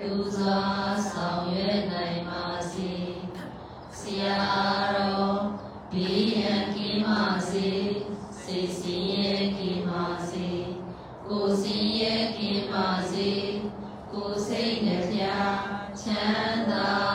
သူစွာဆောင်ရွက်နိုင်ပါစေဆရာတော်ဘေးရန်ကင်းပါစေစိတ်စင်ရဲကင်းပါစေကိုယ်စင်ရဲကင်းပါစေကိုယ်စိတ်နှပြချမ်းသာ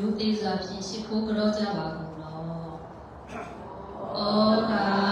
ရိုးသေးစွာဖြင့်ရှိခိုးကြောကြပါကုန်လော။ဩကာ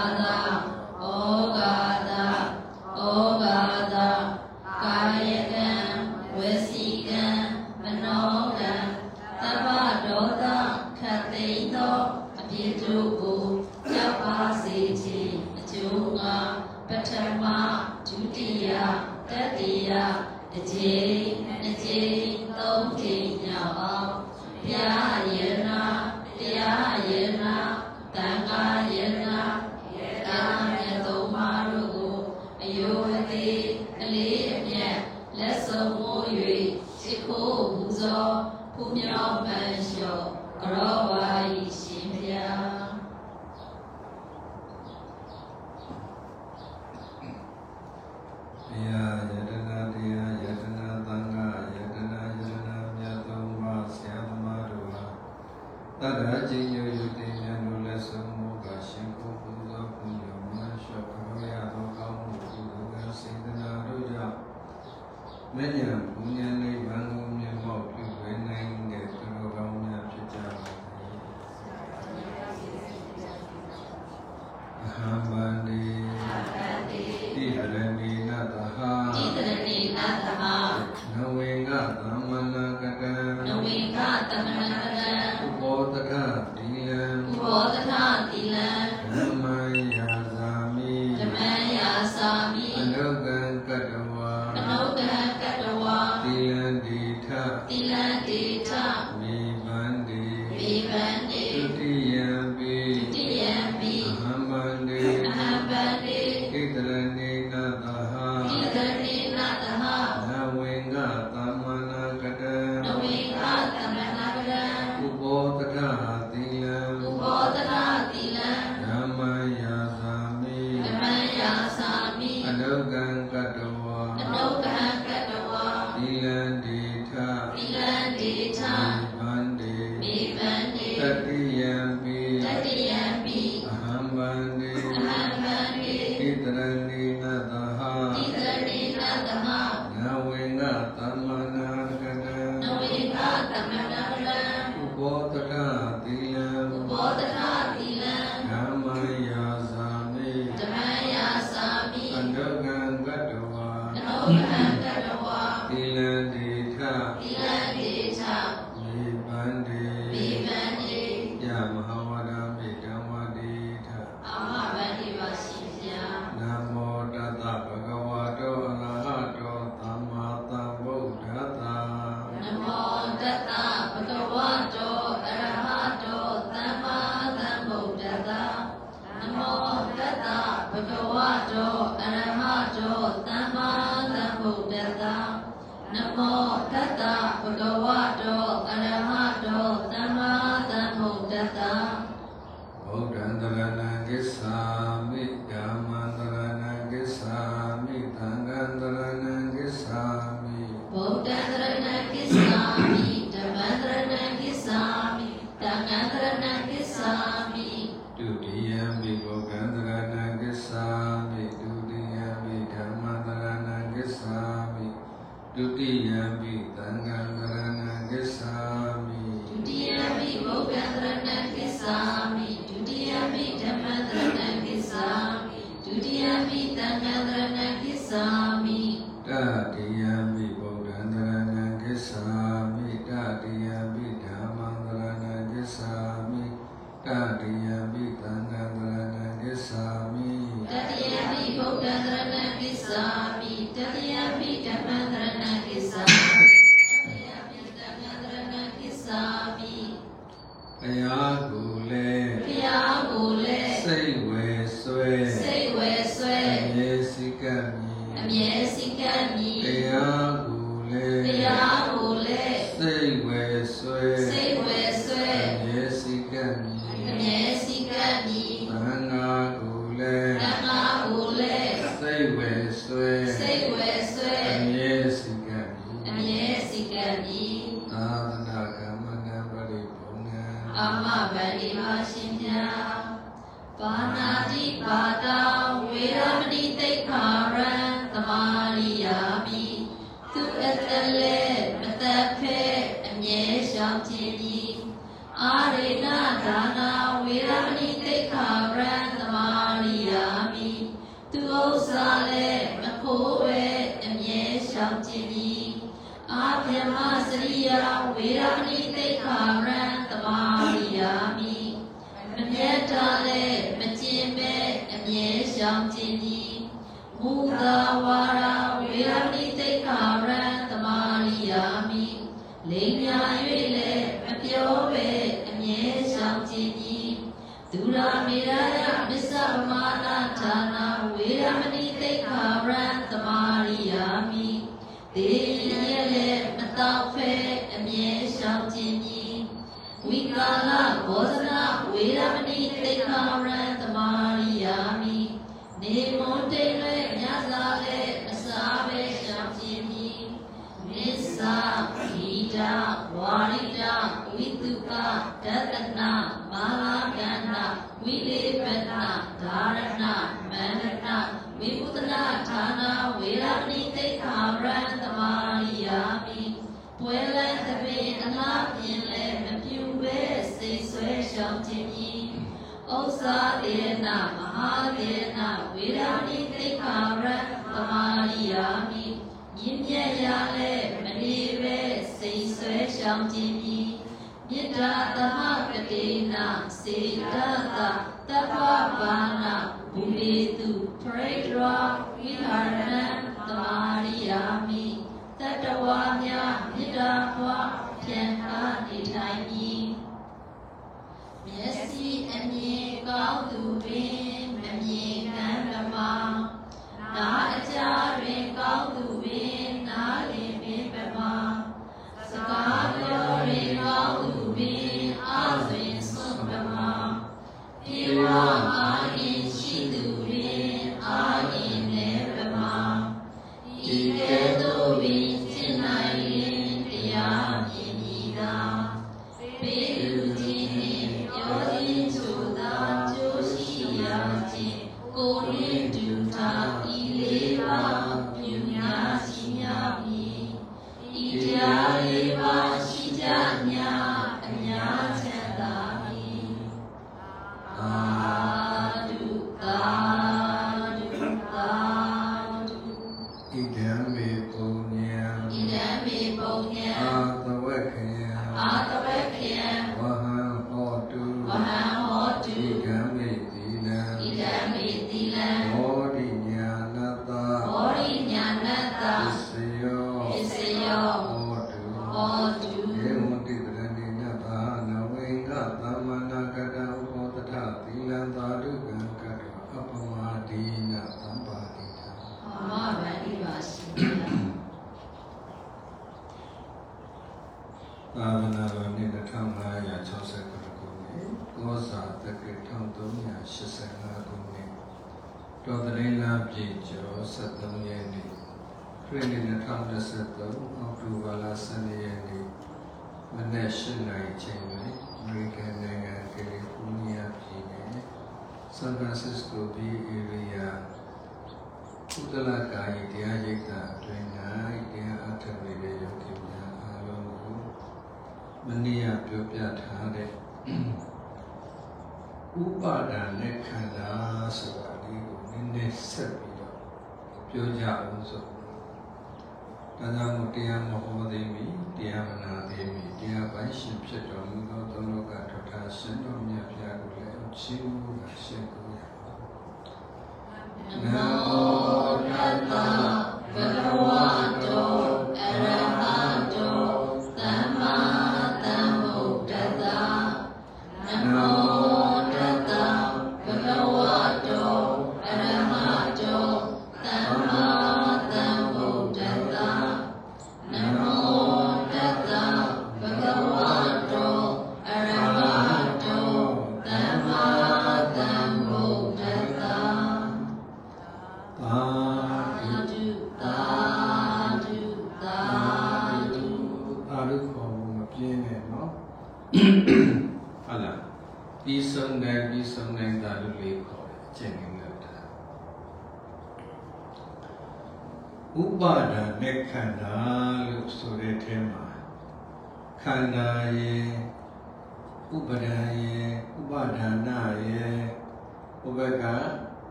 တိယံပိသံဃံကရဏံကိသာမိဒုတိယံပိဘုဗ္ဗံကရဏံကိသာမိဒုတိယံပိဓမ္မကရဏံကိသာမိဒုတိယံပိသံဃံကရဏံကိသာမိတတိယံ Namira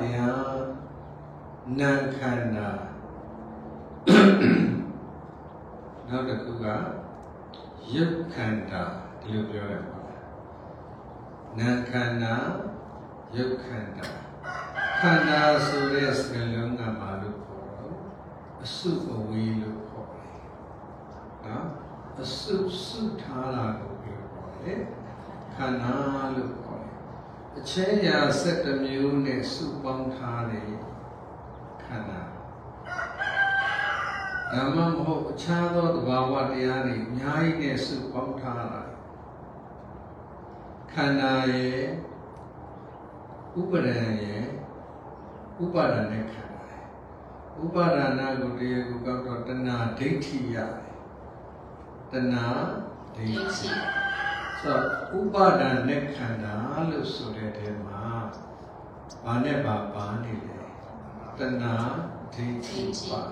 ဘာဝတရားနာမ်ခန္ဓာနောက်တစ်ခုကယုတ်ခန္ဓာဒီလိုပြောရပါလားနာမ်ခန္ဓာယုတ်ခန္ဓာခန္ဓာဆိုတဲ့စကားလုံးကဘာလို့ခေါ်တော့အစုအဝေးလို့ခေါ်တယ်နော်အစုစုထားတာကိုပြောခေါ်တယ်ခန္ဓာလို့ခေါ်တယ် အချင်းရာ7မျိုးနဲ့စုပေါင်းထားတဲ့ခန္ဓာဒါမှမဟုတ်အခြားသောသဘာဝတရားတွေအများကြီးနဲ့စုပေါင်းထားတာခန္ဓာရဲ့ဥပဒံရဲ့ဥပါဒနဲ့ခန္ဓာရဲ့ဥပါဒနာကိုတရားကိုကောက်တော့တဏှာဒိဋ္ဌိရတယ်တဏှာဒိဋ္ဌိ ဆိုတော့ဥပါဒနဲ့ခန္ဓာလို့ဆိုတဲ့တဲမှာဘာနဲ့ဘာပါနေလဲတဏှာဒိဋ္ဌိပါ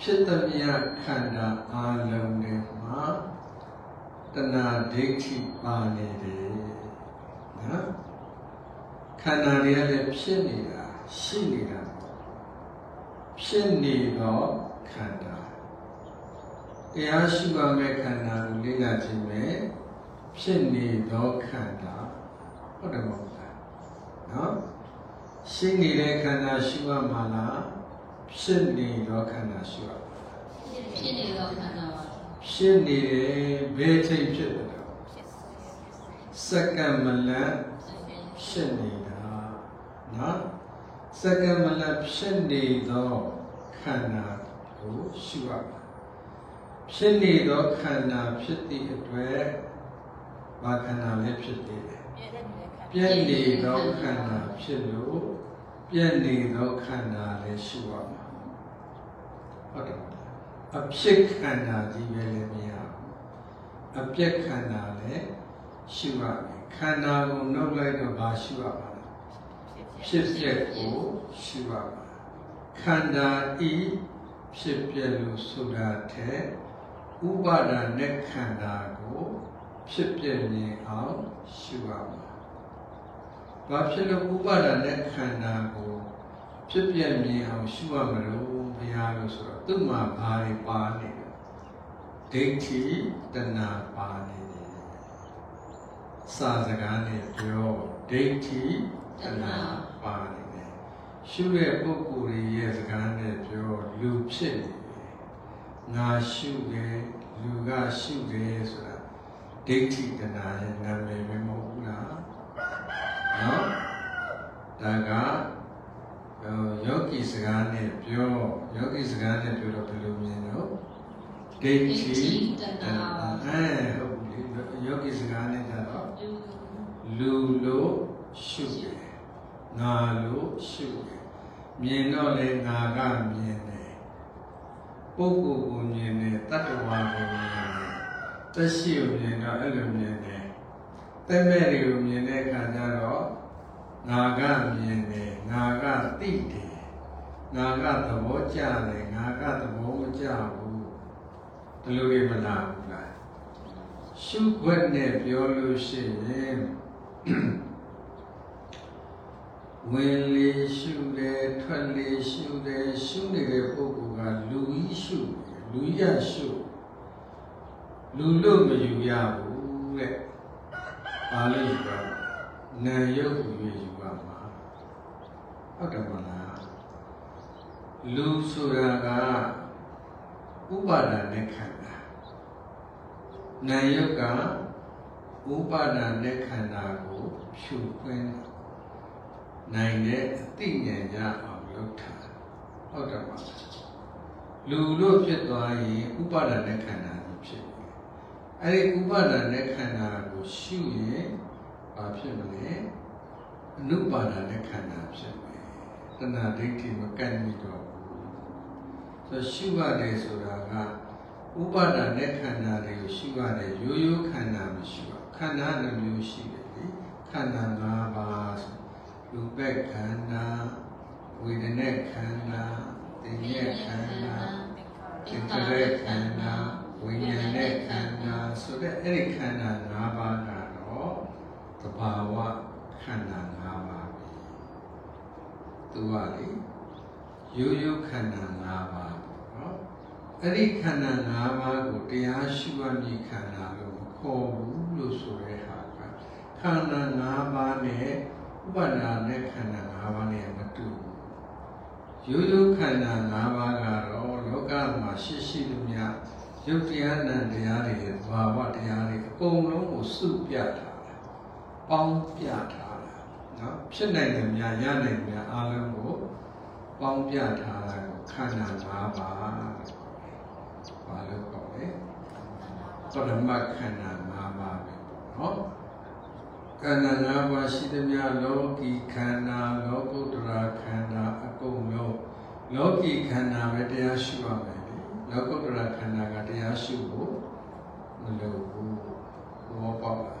ဖြစ်သမျှခန္ဓာအလုံးတွေမှာတဏှာဒိဋ္ဌိပါနေတယ်နော်ခန္ဓာတွေကလည်းဖြစ်နေတာရှိနေတာဖြစ်နေတော့ခန္ဓာတရားရှိပါမဲ့ခန္ဓာကိုလေ့လာခြင်းပဲ ဖြစ်နေတော့ခန္ဓာဟုတ်တယ်မဟုတ်လားနော်ရှိနေတဲ့ခန္ဓာရှိပါမှာလားဖြစ်နေတော့ခန္ဓာရှိပါဖြစ်နေသောခန္ဓာပါဖြစ်နေတယ်ဘယ်ချိန်ဖြစ်တယ်လဲစက္ကန့်မလတ်ဖြစ်နေတာနော်စက္ကန့်မလဖြစ်နေသောခန္ဓာကိုရှုရပါဖြစ်နေသောခန္ဓာဖြစ်သည့်အတွက် ဘာခန္ဓာလဲဖြစ်သေးတယ်ပြည့်နေသောခန္ဓာဖြစ်လို့ပြည့်နေသောခန္ဓာလည်းရှုရမှာဟုတ်တယ်မလားအဖြစ်ခန္ဓာကြီးပဲလည်းမရဘူးအပြက်ခန္ဓာလည်းရှုရမယ်ခန္ဓာကိုနှုတ်လိုက်တော့ဘာရှုရမှာလဲဖြစ်ပျက်ကိုရှုရပါခန္ဓာဤဖြစ်ပျက်လို့ဆိုတာထက်ဥပါဒာနဲ့ခန္ဓာကို ဖြစ်ပျက်နေအောင်ရှုရပါဘာဖြစ်လို့ဥပါဒာနဲ့ခန္ဓာကိုဖြစ်ပျက်မြင်အောင်ရှုရမလို့ဘုရားလို့ဆိုတော့သူ့မှာဘာတွေပါနေလဲဒိဋ္ဌိတဏှာပါနေတယ်စာစကားနဲ့ပြောဒိဋ္ဌိတဏှာပါနေတယ်ရှုတဲ့ပုဂ္ဂိုလ်ရဲ့စကားနဲ့ပြောလူဖြစ်နေတယ်ငါရှုတယ်လူကရှုတယ်ဆိုတာ ဒိဋ္ဌိတဏှာရဲ့နာမည်ပဲမဟုတ်ဘူးလားနော်ဒါကဟိုယောဂီစကားနဲ့ပြောယောဂီစကားနဲ့ပြောတော့ဘယ်လိုမြင်တော့ဒိဋ္ဌိတဏှာအဲဟုတ်ပြီယောဂီစကားနဲ့ကြတော့လူလို့ရှုတယ်ငါလို့ရှုတယ်မြင်တော့လေငါကမြင်တယ်ပုဂ္ဂိုလ်ကိုမြင်တယ်တတ္တဝါကိုမြင်တယ် သက်ရှိကိုမြင်တော့အဲ့လိုမြင်တယ်တဲ့မဲ့တွေကိုမြင်တဲ့အခါကျတော့ငါကမြင်တယ်ငါကသိတယ်ငါကသဘောကျတယ်ငါကသဘောမကျဘူးဒီလိုတွေမလာဘူးလားရှုခွက်နဲ့ပြောလို့ရှိရင်ဝင်လေရှုတယ်ထွက်လေရှုတယ်ရှုနေတဲ့ပုဂ္ဂိုလ်ကလူကြီးရှုတယ်လူကြီးရှု လူလို့မယူရဘူးတဲ့ဘာလို့ယူရလဲနာယုတ်ကိုယူရမှာဟုတ်တယ်မလားလူဆိုတာကဥပါဒာနဲ့ခန္ဓာနာယုတ်ကဥပါဒာနဲ့ခန္ဓာကိုဖြူခွင်းနိုင်တဲ့အသိဉာဏ်ရအောင်လုပ်တာဟုတ်တယ်မလားလူလို့ဖြစ်သွားရင်ဥပါဒာနဲ့ခန္ဓာကြီးဖြစ်တယ် အဲ့ဒီဥပါဒာနဲ့ခန္ဓာကိုရှုရင်ဘာဖြစ်မလဲအနုပါဒာနဲ့ခန္ဓာဖြစ်မယ်တဏှာဒိဋ္ဌိမကန့်မိတော့ဘူးဆိုရှုရတယ်ဆိုတာကဥပါဒာနဲ့ခန္ဓာတွေကိုရှုရတယ်ရိုးရိုးခန္ဓာမရှိဘူးခန္ဓာနှမျိုးရှိတယ်လေခန္ဓာ၅ပါးဆိုရူပခန္ဓာဝေဒနာခန္ဓာသင်္ညေခန္ဓာသင်္ခါရခန္ဓာ ဝိညာဉ်နဲ့ခန္ဓာဆိုတဲ့အဲ့ဒီခန္ဓာ၅ပါးကတော့သဘာဝခန္ဓာ၅ပါးပဲသူကလေရိုးရိုးခန္ဓာ၅ပါးပေါ့နော်အဲ့ဒီခန္ဓာ၅ပါးကိုတရားရှိမှမြည်ခန္ဓာလို့မခေါ်ဘူးလို့ဆိုတဲ့ဟာကခန္ဓာ၅ပါးနဲ့ဥပါဒာနဲ့ခန္ဓာ၅ပါးနဲ့မတူဘူးရိုးရိုးခန္ဓာ၅ပါးကတော့လောကမှာရှိရှိလို့များ ရုပ်တရားနံတရားတွေသဘာဝတရားတွေအကုန်လုံးကိုစုပြထားတာပေါင်းပြထားတာနော်ဖြစ်နိုင်တယ်များရနိုင်တယ်များအားလုံးကိုပေါင်းပြထားတာကိုခန္ဓာ၅ပါးဘာလို့ပေါ့လဲပရမခန္ဓာ၅ပါးပဲနော်ခန္ဓာ၅ပါးရှိသမျှလောကီခန္ဓာလောကုတ္တရာခန္ဓာအကုန်လုံးလောကီခန္ဓာပဲတရားရှိပါမယ် လေလောကုတ္တရာခန္ဓာကတရားရှိဖို့မလိုဘူးဘောပေါက်လာ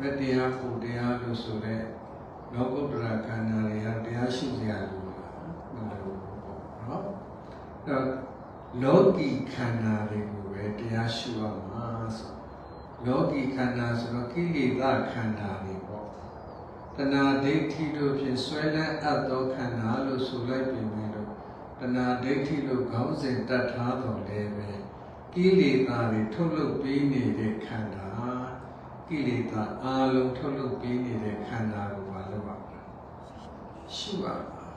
မတရားဖို့တရားလို့ဆိုတဲ့လောကုတ္တရာခန္ဓာတွေကတရားရှိစရာလိုလားမလိုဘူးပေါ့နော်အဲတော့လောကီခန္ဓာတွေကိုပဲတရားရှိရမှာဆိုလောကီခန္ဓာဆိုတော့ကိလေသာခန္ဓာတွေပေါ့တဏှာဒိဋ္ဌိတို့ဖြင့်ဆွဲလန်းအပ်သောခန္ဓာလို့ဆိုလိုက်ပြီမယ်လို့ တဏှာဒိဋ္ဌိလို့ခေါင်းစဉ်တတ်ထားတော်လဲပဲကိလေသာတွေထုတ်လုပ်ပေးနေတဲ့ခန္ဓာကိလေသာအလုံးထုတ်လုပ်ပေးနေတဲ့ခန္ဓာကိုမလုပ်ပါဘူးရှိပါ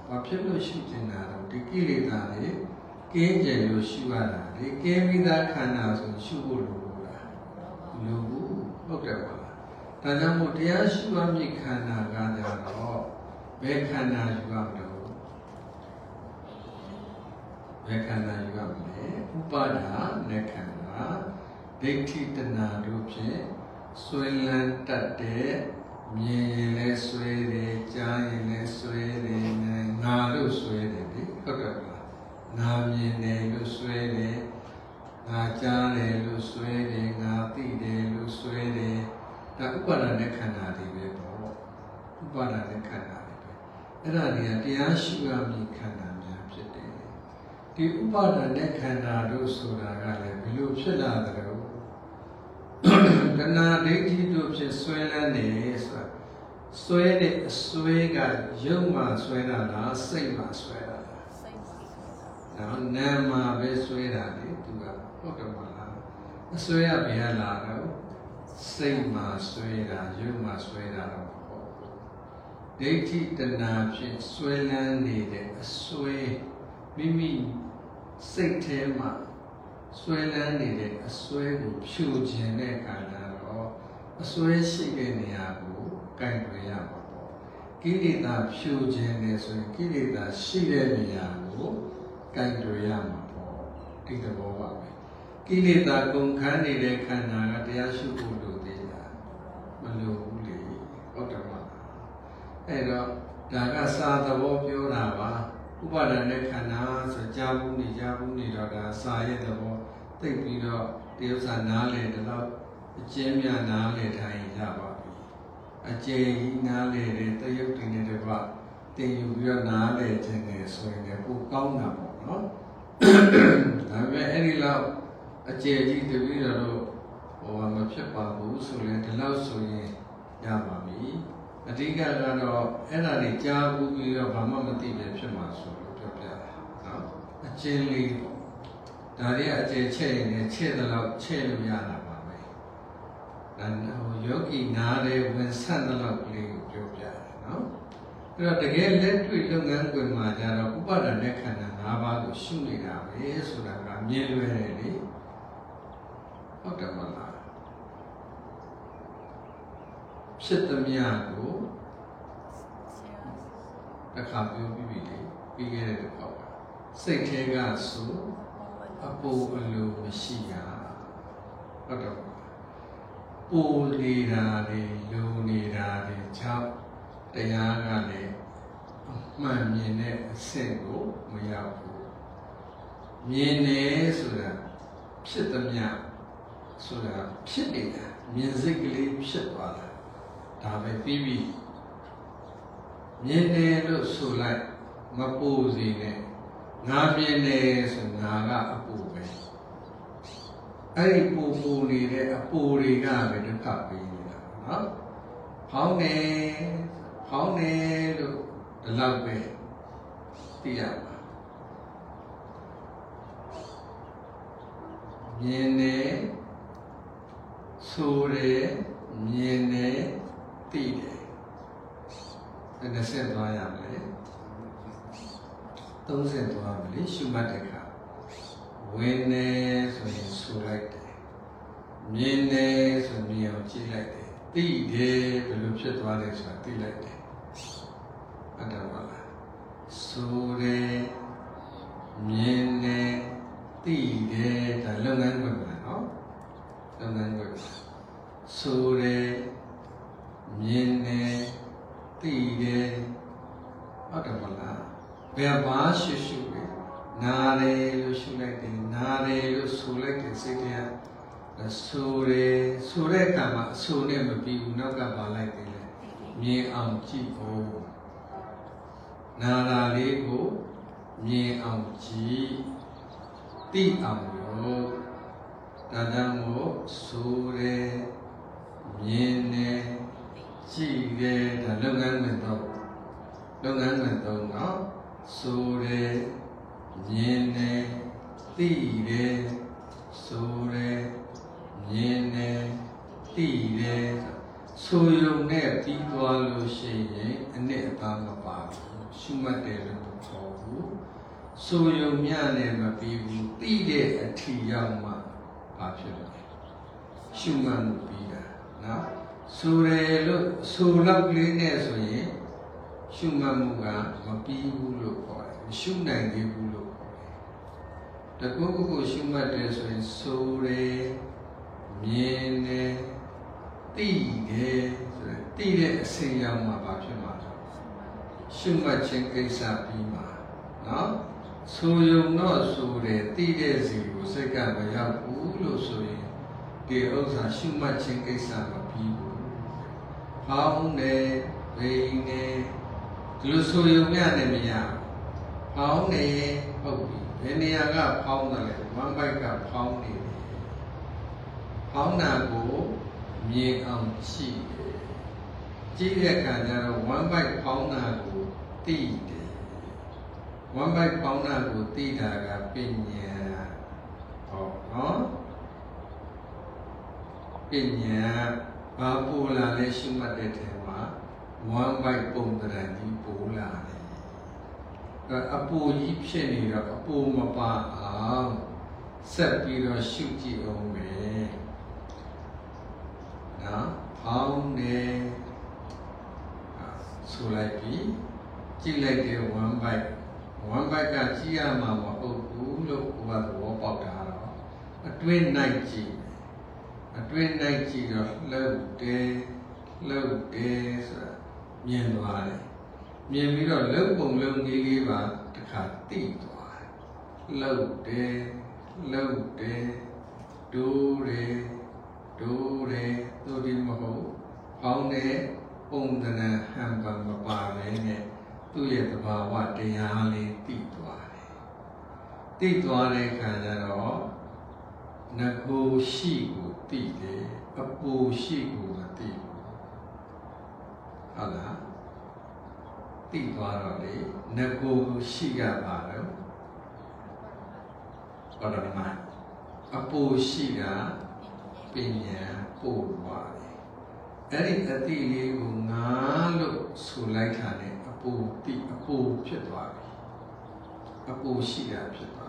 ဘာဖြစ်လို့ရှိနေတာတော့ဒီကိလေသာတွေကင်းကျင်လို့ရှိရတာဒီကင်းပြီးသားခန္ဓာဆိုရှိဖို့လိုလို့လားလူဘူးဟုတ်တယ်ပါလားဒါကြောင့်မို့တရားရှိမှမြင့်ခန္ဓာကကြတော့ဘယ်ခန္ဓာယူရမလို့ ဘယ်ခန္ဓာယူရမလဲဥပါဒာနဲ့ခန္ဓာဒိဋ္ဌိတဏတို့ဖြင့်ဆွေလန်းတတ်တဲ့မြင်ရင်လဲဆွဲတယ်ကြားရင်လဲဆွဲတယ်နာလို့ဆွဲတယ်ဒီဟုတ်တယ်မလားနာမြင်တယ်လို့ဆွဲတယ်ငါကြားတယ်လို့ဆွဲတယ်ငါသိတယ်လို့ဆွဲတယ်ဒါဥပါဒာနဲ့ခန္ဓာတွေပဲပေါ့ဥပါဒာနဲ့ခန္ဓာတွေပဲအဲ့ဒါတွေကတရားရှိရမည်ခန္ဓာ ဒီဥပါဒณะခန္ဓာတို့ဆိုတာကလည်းဘယ်လိုဖြစ်လာတယ်လို့တဏှာဒိဋ္ဌိတို့ဖြင့်ဆွဲလန်းနေဆိုတာဆွဲတဲ့အဆွဲကရုပ်မှဆွဲတာလားစိတ်မှဆွဲတာလားစိတ်မှနော်နာမ်မှာပဲဆွဲတာလေသူကဟုတ်တယ်မလားအဆွဲရဘယ်လာတော့စိတ်မှဆွဲတာရုပ်မှဆွဲတာတော့ဟုတ်ဒိဋ္ဌိတဏှာဖြင့်ဆွဲလန်းနေတဲ့အဆွဲမိမိ စိတ်ထဲမှာဆွဲလန်းနေတဲ့အစွဲကိုဖြူခြင်းတဲ့ခန္ဓာတော့အစွဲရှိတဲ့နေရာကိုကင်တွယ်ရမှာပေါ့ကိလေသာဖြူခြင်းနဲ့ဆိုရင်ကိလေသာရှိတဲ့နေရာကိုကင်တွယ်ရမှာပေါ့ဒီသဘောပါပဲကိလေသာကုန်ခန်းနေတဲ့ခန္ဓာကတရားရှုဖို့လိုသေးတာမလိုဘူးလေဟုတ်တယ်မလားအဲ့တော့ဒါကစာသဘောပြောတာပါ ဥပါဒณะခန္ဓာဆိုကြားဘူးနေကြားဘူးနေတော့ဒါစာရဲ့သဘောသိပြီးတော့တရုပ်စာနားလေတော့အကျဉ်းများနားလေထိုင်ရပါပြီအကျဉ်းကြီးနားလေတဲ့တရုပ်တင်တဲ့ကွတင်ယူပြီးတော့နားလေခြင်းနဲ့ဆိုရင်လည်းပိုကောင်းတာပေါ့နော်ဒါပေမဲ့အဲ့ဒီလောက်အကျဉ်းကြီးတပည့်တော်တို့ဟိုမဖြစ်ပါဘူးဆိုရင်ဒီလောက်ဆိုရင်ရပါပြီ အဓိကကတော့အဲ့ဒါတွေကြားဘူးပြီးတော့ဘာမှမသိပဲဖြစ်မှာဆိုလို့ပြောပြတာနော်အကျဉ်းလေးပေါ့ဒါတွေကအကျဉ်းချက်ရင်လည်းချက်တဲ့လောက်ချက်လို့ရတာပါပဲဒါဟိုယောဂီနားတဲ့ဝင်ဆန့်တဲ့လောက်ကလေးကိုပြောပြတယ်နော်အဲ့တော့တကယ်လက်တွေ့လုပ်ငန်းခွင်မှာကျတော့ဥပါဒณะခန္ဓာ၅ပါးကိုရှုနေတာပဲဆိုတာကမြင်လွယ်တယ်လေဟုတ်တယ်မလား ဖြစ်သမျှကိုတစ်ခါပြောပြီးပြီလေပြီးခဲ့တဲ့တစ်ခါပါစိတ်ထဲကဆိုအပူအလိုမရှိရဟုတ်တယ်မလားပူနေတာတွေလိုနေတာတွေကြောင့်တရားကလည်းမှန်မြင်တဲ့အဆင့်ကိုမရောက်ဘူးမြင်နေဆိုတာဖြစ်သမျှဆိုတာဖြစ်နေတာမြင်စိတ်ကလေးဖြစ်သွားတာ ဒါပဲပြီးပြီမြင်တယ်လို့ဆိုလိုက်မပူစေနဲ့ငါမြင်တယ်ဆိုငါကအပူပဲအဲ့ဒီပူပူနေတဲ့အပူတွေကပဲဒုက္ခပေးနေတာနော်ဖောင်းနေဖောင်းနေလို့ဒီလောက်ပဲသိရပါမြင်တယ်ဆိုတယ်မြင်တယ် သိတယ်အဲ့ဒါဆက်သွားရမယ်သုံးဆက်သွားမယ်လေရှုမှတ်တဲ့အခါဝင်နေဆိုရင်ဆိုလိုက်တယ်မြင်နေဆိုမြင်အောင်ကြည့်လိုက်တယ်သိတယ်ဘယ်လိုဖြစ်သွားလဲဆိုတာသိလိုက်တယ်အဲ့ဒါပါလားဆိုတယ်မြင်နေသိတယ်ဒါလုပ်ငန်းခွင်ပါနော်လုပ်ငန်းခွင်ဆိုတယ် မြင်တယ်သိတယ်ဟုတ်တယ်မလားဘယ်မှာရှုရှုလဲနားတယ်လို့ရှုလိုက်တယ်နားတယ်လို့ဆိုလိုက်တယ်စိတ်ထဲကဆိုတယ်ဆိုတဲ့အခါမှာအဆိုနဲ့မပြီးဘူးနောက်ကပါလိုက်တယ်လေမြင်အောင်ကြည့်ဖို့နာတာလေးကိုမြင်အောင်ကြည့်သိအောင်လို့ဒါကြောင့်မို့ဆိုတယ်မြင်တယ် ကြည့်တယ်ဒါလုပ်ငန်းဝင်တော့လုပ်ငန်းဝင်တော့နော်ဆိုတယ်မြင်တယ်သိတယ်ဆိုတယ်မြင်တယ်သိတယ်ဆိုရုံနဲ့ပြီးသွားလို့ရှိရင်အနစ်အပါမပါဘူးရှုမှတ်တယ်လို့ခေါ်ဘူးဆိုရုံမြနဲ့မပြီးဘူးသိတဲ့အထီရောက်မှဘာဖြစ်လဲရှုမှတ်မှုပြီးတာနော် ဆိုတယ်လို့ဆိုလောက်ကလေးနဲ့ဆိုရင်ရှုမှတ်မှုကမပြီးဘူးလို့ခေါ်တယ်မရှုနိုင်သေးဘူးလို့ခေါ်တယ်တကုတ်ကုတ်ရှုမှတ်တယ်ဆိုရင်ဆိုတယ်မြင်တယ်သိတယ်ဆိုရင်သိတဲ့အစဉ်ရောက်မှဘာဖြစ်မှာလဲရှုမှတ်ခြင်းကိစ္စပြီးမှာနော်ဆိုယုံတော့ဆိုတယ်သိတဲ့စီကိုစိတ်ကမရောက်ဘူးလို့ဆိုရင်ဒီဥစ္စာရှုမှတ်ခြင်းကိစ္စမပြီးဘူး။ ဖောင်းတယ်၊ဘိန်းတယ်ဒီလိုဆိုယုံမြနဲ့မရဘူး။ဖောင်းတယ်ဟုတ်ပြီ။ဘယ်နေရာကဖောင်းတယ်လဲ။ဝမ်းဘိုက်ကဖောင်းနေတယ်။ဖောင်းတာကိုမြင်အောင်ကြည့်တယ်။ကြည့်တဲ့အခါကျတော့ဝမ်းဘိုက်ဖောင်းတာကိုသိတယ်။ဝမ်းဘိုက်ဖောင်းတာကိုသိတာကပညာဟောနော်ပညာ ဘာပူလာလဲရှုမှတ်တဲ့ထဲမှာဝမ်းဘိုက်ပုံတရံကြီးပူလာတယ်အပူကြီးဖြစ်နေတော့အပူမပါအောင်ဆက်ပြီးတော့ရှုကြည့်အောင်မယ်နော်ဖောင်းနေဆိုလိုက်ပြီးကြည့်လိုက်တဲ့1 byte 1 byte ကကြည့်ရမှာမဟုတ်ဘူးလို့ကိုယ်ကသဘောပေါက်တာတော့အတွင်းနိုင်ကြည့် အတွင်းနိုင်ကြည့်တော့လှုပ်တယ်လှုပ်တယ်ဆိုတာမြင်သွားတယ်မြင်ပြီးတော့လှုပ်ပုံလှုပ်ကြီးလေးပါတစ်ခါသိသွားတယ်လှုပ်တယ်လှုပ်တယ်ဒိုးတယ်ဒိုးတယ်သို့ဒီမဟုတ်ဖောင်းတဲ့ပုံသဏ္ဍာန်ဟန်ပံမပါပဲနဲ့သူ့ရဲ့သဘာဝတရားလေးသိသွားတယ်သိသွားတဲ့အခါကျတော့ ငကိုရှိကိုသိတယ်အပူရှိကိုမသိဘူးဟုတ်လားသိသွားတော့လေငကိုရှိကပါတော့ဘာလို့မအပူရှိကပညာပို့သွားတယ်အဲ့ဒီအတိလေးကိုငါလို့ဆိုလိုက်တာ ਨੇ အပူတိအပူဖြစ်သွားပြီအပူရှိတာဖြစ်သွားတယ်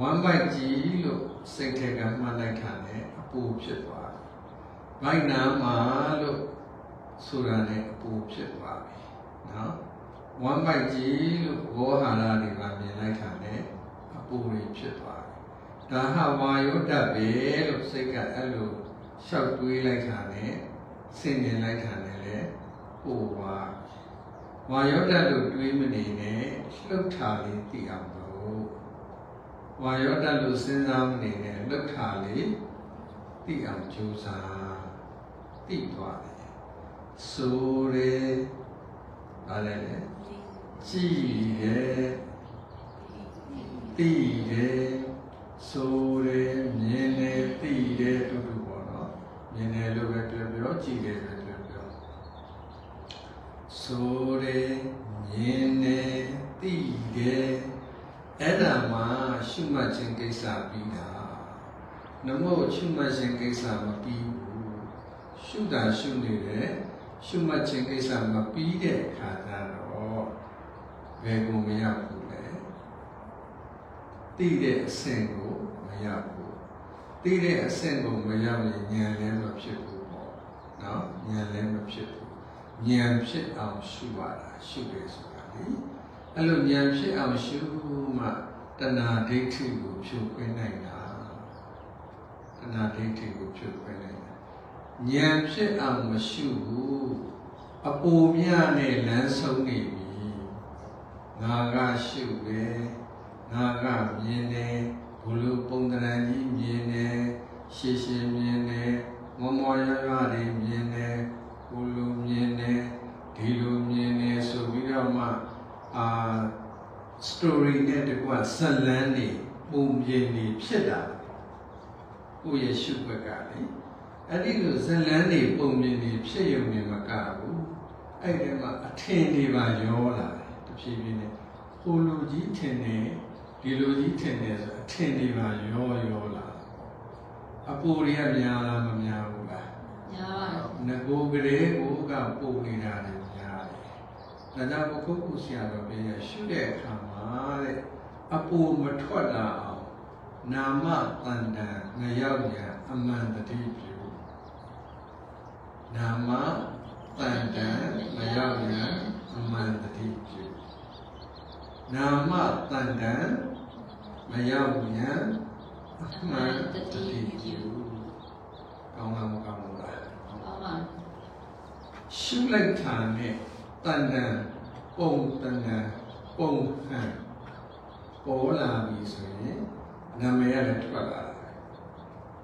ဝမ်းမိုက်ကြီးလို့စိတ်ထဲကမှတ်လိုက်တာနဲ့အပူဖြစ်သွားတယ်။မိုက်နာမှာလို့ဆိုတာနဲ့အပူဖြစ်သွားပြီ။နော်။ဝမ်းမိုက်ကြီးလို့ဝေါဟာရတွေကမြင်လိုက်တာနဲ့အပူတွေဖြစ်သွားတယ်။ဒါဟဝါယောတပဲလို့စိတ်ကအဲ့လိုရှောက်တွေးလိုက်တာနဲ့ဆင်မြင်လိုက်တာနဲ့လည်းပိုပါ။ဝါယောတလို့တွေးမနေနဲ့လှုပ်ထာလေးသိအောင် ဝါယောတတ်လို့စဉ်းစားမနေနဲ့လှုပ်ထာလေးသိအောင်ကြိုးစားသိသွားတယ်ဆိုရဲဒါလည်းလေကြည်ရဲ့သိတယ်ဆိုရဲမြင်တယ်သိတယ်တူတူပေါ့နော်မြင်တယ်လို့ပဲပြောပြောကြည်တယ်ပဲပြောပြောဆိုရဲမြင်တယ်သိတယ် အဲ့ဒါမှရှုမှတ်ခြင်းကိစ္စပြီးတာနမောရှုမှတ်ခြင်းကိစ္စမပြီးဘူးရှုတာရှုနေတယ်ရှုမှတ်ခြင်းကိစ္စမပြီးတဲ့အခါကျတော့ဘယ်ကိုမရဘူးလဲသိတဲ့အဆင့်ကိုမရဘူးသိတဲ့အဆင့်ကိုမရရင်ဉာဏ်လည်းမဖြစ်ဘူးပေါ့နော်ဉာဏ်လည်းမဖြစ်ဘူးဉာဏ်ဖြစ်အောင်ရှုရတာရှုတယ်ဆိုတာလေ အဲ့လိုဉာဏ်ဖြစ်အောင်ရှုမှတဏှာဒိဋ္ဌိကိုဖြုတ်ခွင်းနိုင်တာတဏှာဒိဋ္ဌိကိုဖြုတ်ခွင်းနိုင်တာဉာဏ်ဖြစ်အောင်မရှုဘူးအပူမြနဲ့လမ်းဆုံးနေပြီငါကရှုတယ်ငါကမြင်တယ်ဘုလိုပုံတရံကြီးမြင်တယ်ရှင်းရှင်းမြင်တယ်မောမောရရတွေမြင်တယ်ဘုလိုမြင်တယ်ဒီလိုမြင်တယ်ဆိုပြီးတော့မှ အာ story နဲ့တကွဇက်လန်းနေပုံပြင်နေဖြစ်တာကိုယ့်ရဲ့ရှုွက်ကလေအဲ့ဒီလိုဇက်လန်းနေပုံပြင်နေဖြစ်ရုံနဲ့မကဘူးအဲ့ဒီမှာအထင်တွေပါရောလာတယ်တဖြည်းဖြည်းနဲ့ဟိုလိုကြီးထင်တယ်ဒီလိုကြီးထင်တယ်ဆိုအထင်တွေပါရောရောလာအပူတွေကများလားမများဘူးလားညာပါတော့ငကိုကလေးကိုကပုံနေတာလေ များတယ်ဒါကြောင့်ဘုခုခုဆရာတော်ပြည့်ရရှုတဲ့အခါမှာတဲ့အပူမထွက်လာအောင်နာမတန်တန်မရောက်ရအမှန်တတိပြုနာမတန်တန်မရောက်ရအမှန်တတိပြုနာမတန်တန်မရောက်ရအမှန်တတိပြုကောင်းလားမကောင်းဘူးလားကောင်းပါရှုလိုက်တာနဲ့ တန်တန်ပုံတန်တန်ပုံဟန်ပေါ်လာပြီဆိုရင်နာမည်ရတယ်ထွက်လာတယ်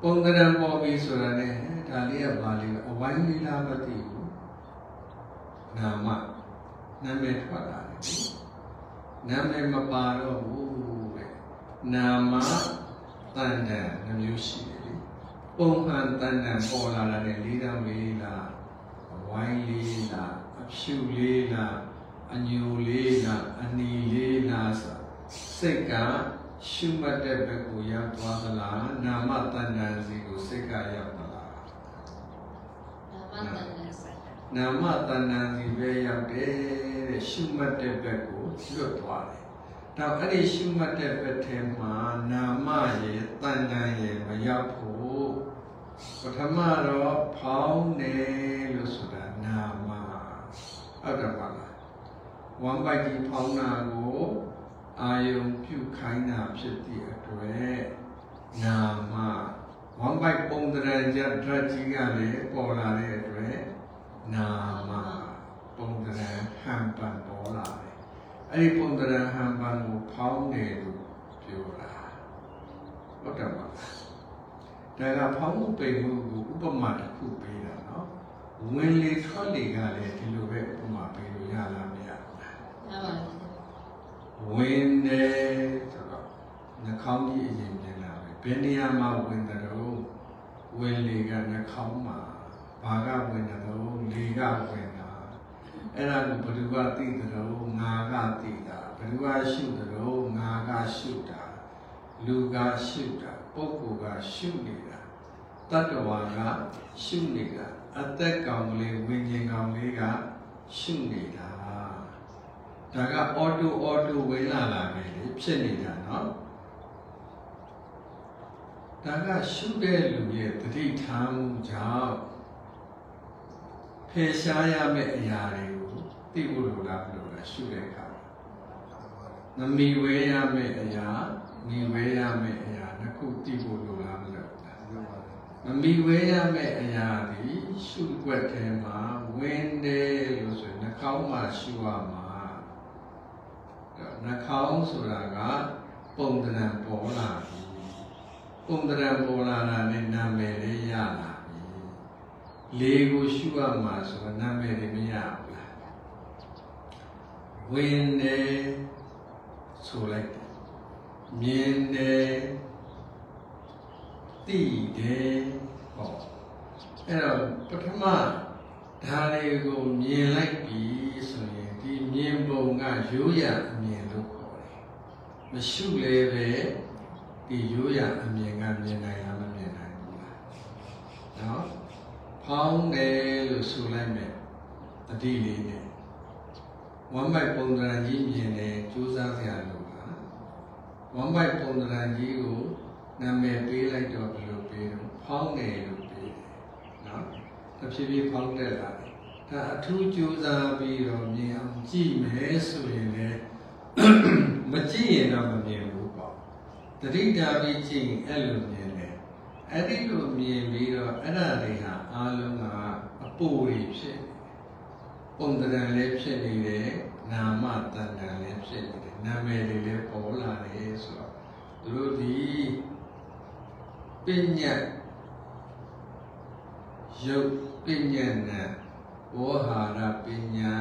ပုံတန်ပေါ်ပြီဆိုတာနဲ့ဒါလေးကဘာလေးလဲအဝိုင်းလေးလားမသိဘူးနာမနာမည်ထွက်လာတယ်နာမည်မပါတော့ဘူးတဲ့နာမတန်တန်နှမျိုးရှိတယ်လေပုံဟန်တန်တန်ပေါ်လာတာနဲ့လေးတောင်လေးလားဝိုင်းလေးလား အဖြူလေးလားအညူလေးလားအနီလေးလားဆိုစိတ်ကရှုမှတ်တဲ့ဘက်ကိုရောက်သွားသလားနာမတဏ္ဍာစီကိုစိတ်ကရောက်သလားဒါမှတန်တယ်ဆက်နာမတဏ္ဍာစီပဲရောက်တယ်တဲ့ရှုမှတ်တဲ့ဘက်ကိုလွတ်သွားတယ်။တော့အဲ့ဒီရှုမှတ်တဲ့ဘက်ထဲမှာနာမရဲ့တဏ္န်တန်ရဲ့မရောက်ဖို့ပထမတော့ဖောင်းတယ်လို့ဆိုတာနာမ ဟုတ်တယ်ပါလားဝမ်ပိုက်ကြီးဖောင်းတာကိုအာယုံပြုခိုင်းတာဖြစ်သည့်အတွက်နာမဝမ်ပိုက်ပုံတရံကြဓာတ်ကြီးကလည်းပေါ်လာတဲ့အတွက်နာမပုံတရံဟန်ပန်ပေါ်လာတယ်အဲ့ဒီပုံတရံဟန်ပန်ကိုဖောင်းတယ်လို့ပြောတာဟုတ်တယ်ပါလားဒါကဖောင်းမှုပိန်မှုကိုဥပမာတစ်ခုပေးတာနော်ဝင်လေထွက်လေကလည်းဒီလိုပဲဥပမာပေးလို့ ရလားမရဘူးလားရပါတယ်ဝင်တယ်ဆိုတော့နှာခေါင်းကြီးအရင်ပြင်လာပဲဘယ်နေရာမှာဝင်တယ်တော့ဝင်လေကနှာခေါင်းမှာဘာကဝင်တယ်တော့လေကဝင်တာအဲ့ဒါကိုဘယ်သူကသိတယ်တော့ငါကသိတာဘယ်သူကရှုတယ်တော့ငါကရှုတာလူကရှုတာပုဂ္ဂိုလ်ကရှုနေတာတတ္တဝါကရှုနေတာအသက်ကောင်ကလေးဝိညာဉ်ကောင်လေးက ရှုနေတာ ဒါကအော်တိုအော်တိုဝင်လာလာပဲလေဖြစ်နေတာเนาะဒါကရှုတဲ့လူရဲ့တတိထားမှုကြောင့်ဖယ်ရှားရမယ့်အရာတွေကိုသိဖို့လိုလားမလိုလားရှုတဲ့အခါမမီဝဲရမယ့်အရာမီဝဲရမယ့်အရာနှစ်ခုသိဖို့လိုလားမလိုလားမမီဝဲရမယ့်အရာဒီရှုွက်ထဲမှာ ဝင်တယ်လို့ဆိုရင်နှာခေါင်းမှာရှုရမှာနှာခေါင်းဆိုတာကပုံတရံပေါ်လာပြီပုံတရံပေါ်လာတာနဲ့နာမည်လေးရလာပြီလေကိုရှုရမှာဆိုတော့နာမည်လေးမရဘူးလားဝင်တယ်ဆိုလိုက်တယ်မြင်တယ်သိတယ်ဟောအဲ့တော့ပထမ ဒါလေးကိုမြင်လိုက်ပြီဆိုရင်ဒီမြင်ပုံကရိုးရအမြင်လို့ခေါ်တယ်။မရှိလေပဲဒီရိုးရအမြင်ကမြင်နိုင်လားမမြင်နိုင်ဘူးလား။နော်။ဖောင်းတယ်လို့ဆိုလိုက်မယ်တတိလေးနဲ့ဝမ်းမိုက်ပုံသဏ္ဍာန်ကြီးမြင်တယ်ကြိုးစားစရာလိုလား။ဝမ်းမိုက်ပုံသဏ္ဍာန်ကြီးကိုနာမည်ပေးလိုက်တော့ဘယ်လိုပေးတော့ဖောင်းတယ်လို့ပေးတယ်။နော်။ တစ်ဖြည်းဖြည်းဖောင်းတက်လာတယ်။ဒါအထူးကြိုးစားပြီးတော့မြင်အောင်ကြည့်မယ်ဆိုရင်လည်းမကြည့်ရင်တော့မမြင်ဘူးပေါ့တတိတာပြီးကြည့်ရင်အဲ့လိုမြင်တယ်အဲ့ဒီလိုမြင်ပြီးတော့အဲ့ဒါတွေဟာအားလုံးကအပူတွေဖြစ်နေပုံတရံလည်းဖြစ်နေတယ်နာမတန်တန်လည်းဖြစ်နေတယ်နာမည်တွေလည်းပေါ်လာတယ်ဆိုတော့သူတို့ဒီပညာ ယုတ်ပညာနဲ့ဝေါဟာရပညာ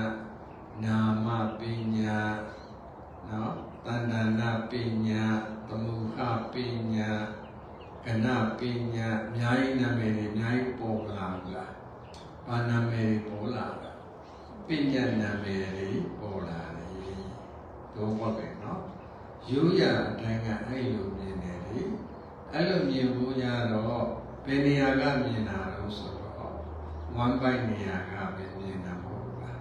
နာမပညာနော်တဏ္ဍနာပညာသမုခပညာကဏပညာအများကြီးနာမည်တွေအများကြီးပေါ်လာဘူးလားဘာနာမည်တွေပေါ်လာတာပညာနာမည်တွေပေါ်လာတယ်တော့ဘာပဲနော်ရိုးရာအတိုင်းကအဲ့လိုမြင်တယ်လေအဲ့လိုမြင်ဖို့ရတော့ဘယ်နေရာကမြင်တာလို့ဆိုတော့ ဝမ်းပိုက်နေရာကပဲမြင်တာမဟုတ်ဘူးလား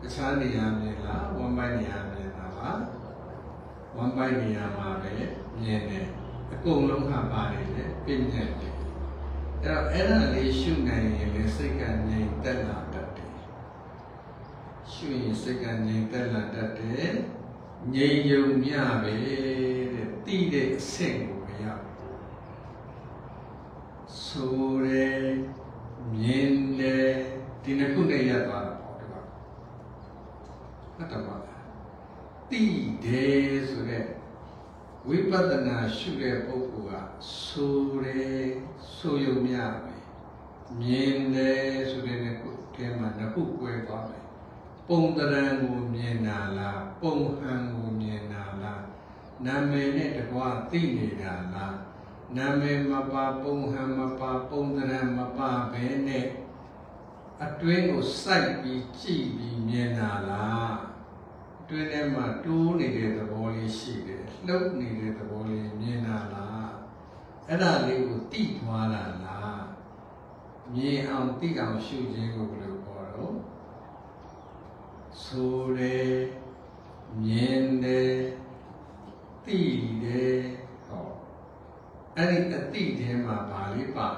တခြားနေရာမြင်လားဝမ်းပိုက်နေရာမြင်တာလားဝမ်းပိုက်နေရာမှာပဲမြင်တယ်အကုန်လုံးကပါတယ်လေပြည့်ညက်တယ်အဲ့တော့အဲ့ဒါလေးရှုနိုင်ရင်လေစိတ်ကငြိမ်သက်လာတတ်တယ်ရှုရင်စိတ်ကငြိမ်သက်လာတတ်တယ်ငြိမ်ယုံမြပဲတဲ့တိတဲ့အဆင့်ကိုမရဘူးဆိုတယ် မြင်တယ်ဒီနှစ်ခုနဲ့ရသွားတာပေါ့ဒီကဟုတ်တယ်ပါတိတယ်ဆိုတဲ့ဝိပဿနာရှုတဲ့ပုဂ္ဂိုလ်ကဆိုတယ်ဆိုယုံမြပဲမြင်တယ်ဆိုတဲ့နှစ်ခုထဲမှာနှစ်ခု꿰သွားတယ်ပုံတရံကိုမြင်တာလားပုံဟံကိုမြင်တာလားနာမည်နဲ့တကွာသိနေတာလား နာမည်မပါပုံဟံမပါပုံတရံမပါဘဲနဲ့အတွင်းကိုစိုက်ပြီးကြည့်ပြီးမြင်တာလားအတွင်းထဲမှာတိုးနေတဲ့သဘောလေးရှိတယ်လှုပ်နေတဲ့သဘောလေးမြင်တာလားအဲ့ဒါလေးကိုတိသွားတာလားမြင်အောင်သိအောင်ရှုခြင်းကိုဘယ်လိုခေါ်တော့ဆိုတယ်မြင်တယ်သိတယ်ဟော အဲ့ဒီအတိထဲမှာဗာလေးပါ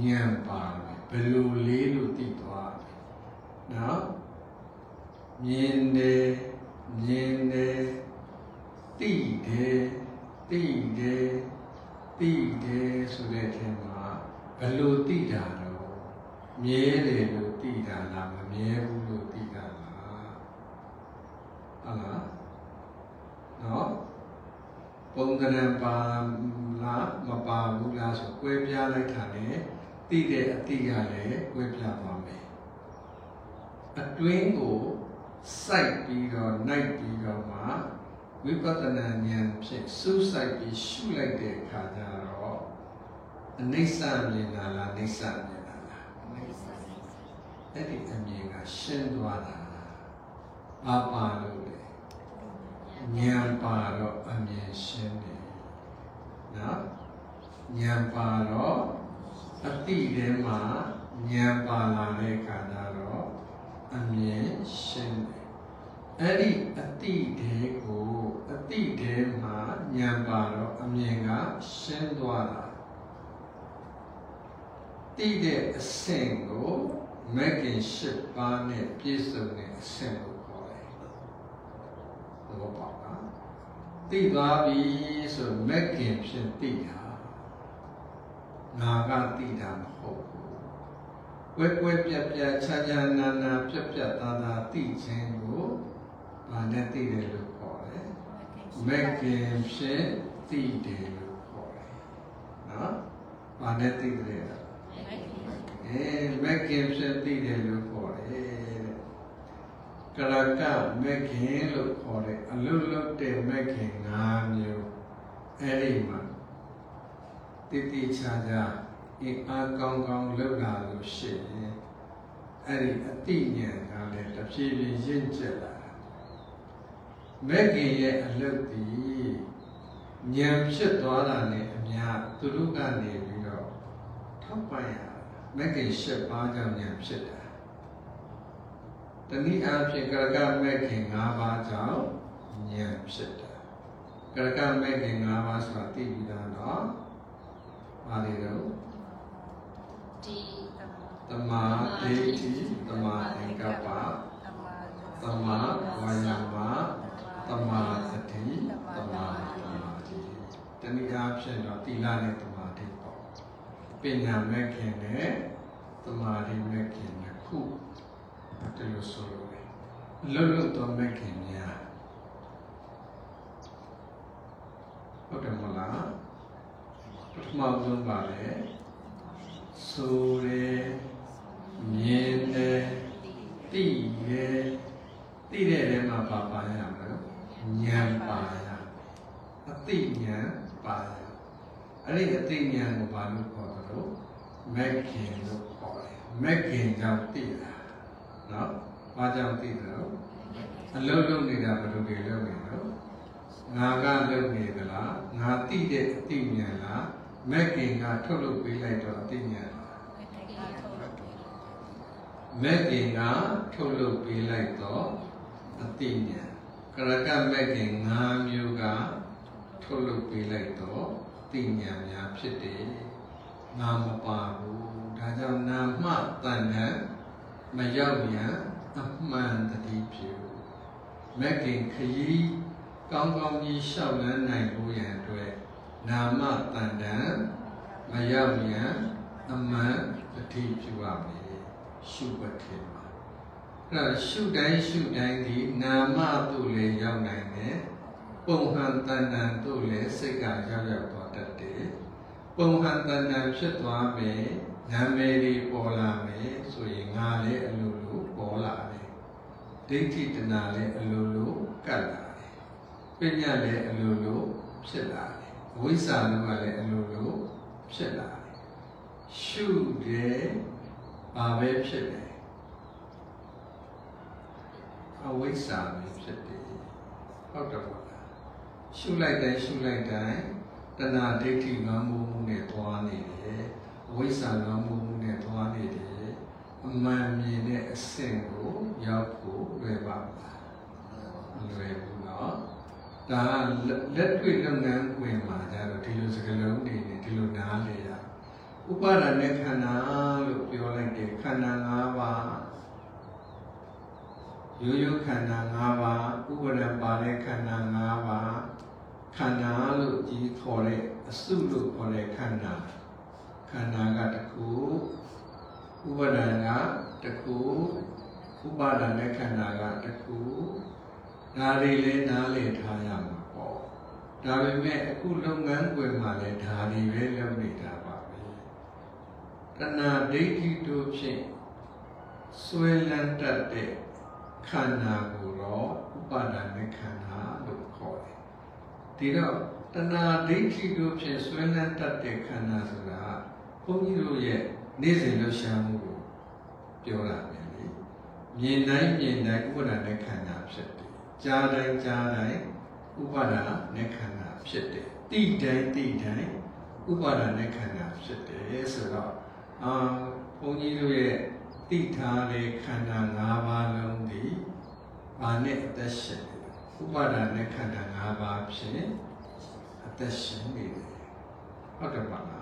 ဉာဏ်ပါတယ်ဘယ်လိုလေးလို့သိသွားတယ်နော်မြင်တယ်မြင်တယ်သိတယ်သိတယ်သိတယ်ဆိုတဲ့ထဲမှာဘယ်လိုသိတာတော့မြဲတယ်လို့သိတာလားမမြဲဘူးလို့သိတာလားဟုတ်လားနော်ပုံကံပါ လားမပါဘူးလားဆိုကွဲပြားလိုက်တာလေသိတဲ့အတိကလည်းကွဲပြားသွားမယ်အတွင်းကိုစိုက်ပြီးတော့နိုင်ပြီးတော့မှဝိပဿနာဉာဏ်ဖြင့်စူးစိုက်ပြီးရှုလိုက်တဲ့အခါကျတော့အနိစ္စမြင်တာလားအိဋ္ဌမြင်တာလားအဲ့ဒီအမြင်ကရှင်းသွားတာဘာပါလို့လဲဉာဏ်ပါတော့အမြင်ရှင်းတယ် နော်ဉာဏ်ပါတော့အတိထဲမှာဉာဏ်ပါလာတဲ့အခါကျတော့အမြင်ရှင်းတယ်အဲ့ဒီအတိတဲကိုအတိတဲမှာဉာဏ်ပါတော့အမြင်ကရှင်းသွားတာတိတဲ့အဆင့်ကိုမဂ်ကင်၈ပါးနဲ့ပြည့်စုံတဲ့အဆင့်ကိုခေါ်တယ်။ဘောပါ ပါ။တိသွားပြီဆိုမဂ်ကင်ဖြင့်တိတာ။ငါကတိတာမဟုတ်ဘူး။ကွဲကွဲပြက်ပြက်ခြားခြားနာနာပြက်ပြက်သားသားတိခြင်းကိုဘာနဲ့တိတယ်လို့ခေါ်တယ်။မဂ်ကင်ဖြင့်တိတယ်လို့ခေါ်တယ်။နော်။ဘာနဲ့တိတယ်လဲ။အဲမက်ကင်ဖြစ်သိတယ်လို့ခေါ်တယ်တဲ့ ကရကမက်ကင်လို့ခေါ်တယ်အလုလုတဲ့မက်ကင်၅မျိုးအဲ့ဒီမှာတိတိချာချာအင်အားကောင်းကောင်းလုပ်လာလို့ရှိရင်အဲ့ဒီအတိညာဏ်ကလည်းတဖြည်းဖြည်းရင့်ကျက်လာတာမက်ကင်ရဲ့အလုတ်ဒီဉာဏ်ဖြစ်သွားတာနဲ့အများသူတို့ကနေပြီးတော့ထောက်ပံ့ရမဂ္ဂင်၈ပါးကြောင့်ဉာဏ်ဖြစ်တာ တနည်းအားဖြင့်ကရကမဂ္ဂင်၅ပါးကြောင့်ဉာဏ်ဖြစ်တာကရကမဂ္ဂင်၅ပါးဆိုတာသိပြီးသားနော်ပါလေတော့ဒီတမာဒိဋ္ဌိတမာသင်္ကပ္ပတမာဝါယာမတမာသတိတမာသမာဓိတနည်းအားဖြင့်တော့သီလနဲ့တမာဓိပေါ့ပညာမဲ့ခင်နဲ့တမာဓိမဲ့ခင်နှစ်ခု ဒီလိုဆိုလို့လေလွတ်လွတ်သောမဲ့ခင်များဟုတ်တယ်မလားပထမဆုံးပါလေဆိုရဲမြင်တယ်သိရဲသိတဲ့ထဲမှာပါပါရမလို့ဉာဏ်ပါရအသိဉာဏ်ပါရအဲ့ဒီအသိဉာဏ်ကိုဘာလို့ခေါ်သလဲမက်ခင်လို့ခေါ်တယ်မက်ခင်ကြောင့်သိတာ နော်ဘာကြောင့်သိတယ်လို့အလုံးလုံးနေတာဘယ်လိုတွေလုပ်နေလို့ငါကလုပ်နေသလားငါသိတဲ့အသိဉာဏ်လားမက်ခင်ကထုတ်လုပ်ပေးလိုက်တော့အသိဉာဏ်လားမက်ခင်ကထုတ်လုပ်ပေးလိုက်တော့အသိဉာဏ်ကရကမက်ခင်၅မျိုးကထုတ်လုပ်ပေးလိုက်တော့သိဉာဏ်များဖြစ်တယ်နာမပါဘူးဒါကြောင့်နာမတန်တဲ့ မရောက်ရန်အမှန်တတိပြုမက်ခင်ခရီးကောင်းကောင်းကြီးလျှောက်လန်းနိုင်ဖို့ရန်အတွက်နာမတန်တန်မရောက်ရန်အမှန်တတိပြုရမယ်ရှုပ်ခေမှာအဲ့ဒါရှုတိုင်းရှုတိုင်းဒီနာမသို့လည်းရောက်နိုင်တယ်ပုံဟန်တန်တန်သို့လည်းစိတ်ကရောက်ရောက်သွားတတ်တယ်ပုံဟန်တန်တန်ဖြစ်သွားမယ် နာမည်လေးပေါ်လာမယ်ဆိုရင်ငါလည်းအလိုလိုပေါ်လာတယ်ဒိဋ္ဌိတနာလည်းအလိုလိုကတ်လာတယ်ပညာလည်းအလိုလိုဖြစ်လာတယ်ဝိဇ္ဇာလုံးကလည်းအလိုလိုဖြစ်လာတယ်ရှုတယ်ဘာပဲဖြစ်တယ်အဝိဇ္ဇာပဲဖြစ်တယ်ဟုတ်တယ်ပေါ့လားရှုလိုက်တိုင်းရှုလိုက်တိုင်းတဏှာဒိဋ္ဌိငါးမှုမှုနဲ့သွားနေတယ်အ ဝိဇ္ဇာငါးမှုမှုနဲ့သွားနေတယ်အမှန်မြင်တဲ့အဆင့်ကိုရောက်ဖို့လွယ်ပါမလားမလွယ်ဘူးเนาะဒါကလက်တွေ့လုပ်ငန်းဝင်မှာကြတော့ဒီလိုစကားလုံးတွေနဲ့ဒီ ပါဒနဲ့ခန္ဓာလို့ပြောလိုက်တယ်ခန္ဓာ၅ပါးရိုးရိုးခန္ဓာ၅ပါးဥပါဒံပါတဲ့ခန္ဓာ၅ပါးခန္ဓာလို့ကြီးခေါ်တဲ့အစုလို့ခေါ်တဲ့ခန္ဓာ ခန္ဓာကတစ်ခုဥပါဒံကတစ်ခုဥပါဒနဲ့ခန္ဓာကတစ်ခုဒါတွေလည်းနားလည်ထားရမှာပေါ့ဒါပေမဲ့အခုလုပ်ငန်းခွင်မှာလည်းဒါတွေပဲလုပ်နေတာပါပဲတဏှာဒိဋ္ဌိတို့ဖြင့်ဆွဲလန်းတတ်တဲ့ခန္ဓာကိုတော့ဥပါဒနဲ့ခန္ဓာလို့ခေါ်တယ်ဒီတော့တဏှာဒိဋ္ဌိတို့ဖြင့်ဆွဲလန်းတတ်တဲ့ခန္ဓာဆိုတာ ဘုန်းကြီးတို့ရဲ့နေ့စဉ်လှူရှာမှုကိုပြောတာပဲလေမြင်တိုင်းမြင်တိုင်းဥပါဒနဲ့ခန္ဓာဖြစ်တယ်ကြားတိုင်းကြားတိုင်းဥပါဒနဲ့ခန္ဓာဖြစ်တယ်တိတိုင်းတိတိုင်းဥပါဒနဲ့ခန္ဓာဖြစ်တယ်ဆိုတော့အာဘုန်းကြီးတို့ရဲ့တိထားတဲ့ခန္ဓာ၅ပါးလုံးဒီဘာနဲ့အသက်ရှင်လဲဥပါဒနဲ့ခန္ဓာ၅ပါးဖြင့်အသက်ရှင်နေတယ်ဟုတ်တယ်ပါလား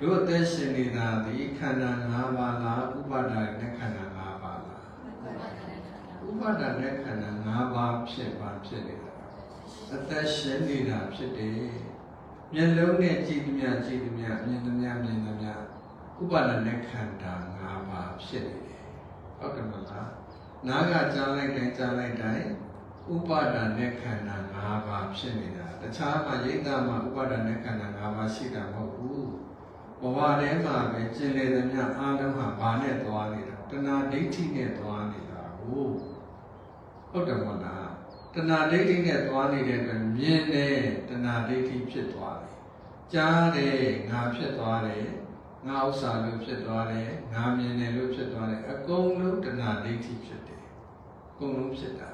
တို့အသက်ရှင်နေတာဒီခန္ဓာ၅ပါးလားဥပါဒနဲ့ခန္ဓာ၅ပါးလားဥပါဒနဲ့ခန္ဓာ၅ပါးဖြစ်ပါဖြစ်နေတာအသက်ရှင်နေတာဖြစ်တယ်မျက်လုံးနဲ့ကြည့်သမျှကြည့်သမျှမြင်သမျှမြင်သမျှဥပါဒနဲ့ခန္ဓာ၅ပါးဖြစ်နေတယ်ဟုတ်တယ်မလားနားကကြားလိုက်တိုင်းကြားလိုက်တိုင်းဥပါဒနဲ့ခန္ဓာ၅ပါးဖြစ်နေတာတခြားမှာရိတ်သားမှာဥပါဒနဲ့ခန္ဓာ၅ပါးရှိတာမဟုတ်ဘူး ဘဝထဲမှာပဲကျင်လည်သမျှအားလုံးဟာဘာနဲ့သွားနေတာတဏှာဒိဋ္ဌိနဲ့သွားနေတာကိုဟုတ်တယ်မလားတဏှာဒိဋ္ဌိနဲ့သွားနေတဲ့အတွက်မြင်တယ်တဏှာဒိဋ္ဌိဖြစ်သွားတယ်ကြားတယ်ငါဖြစ်သွားတယ်ငါဥစ္စာလို့ဖြစ်သွားတယ်ငါမြင်တယ်လို့ဖြစ်သွားတယ်အကုန်လုံးတဏှာဒိဋ္ဌိဖြစ်တယ်အကုန်လုံးဖြစ်တာပဲ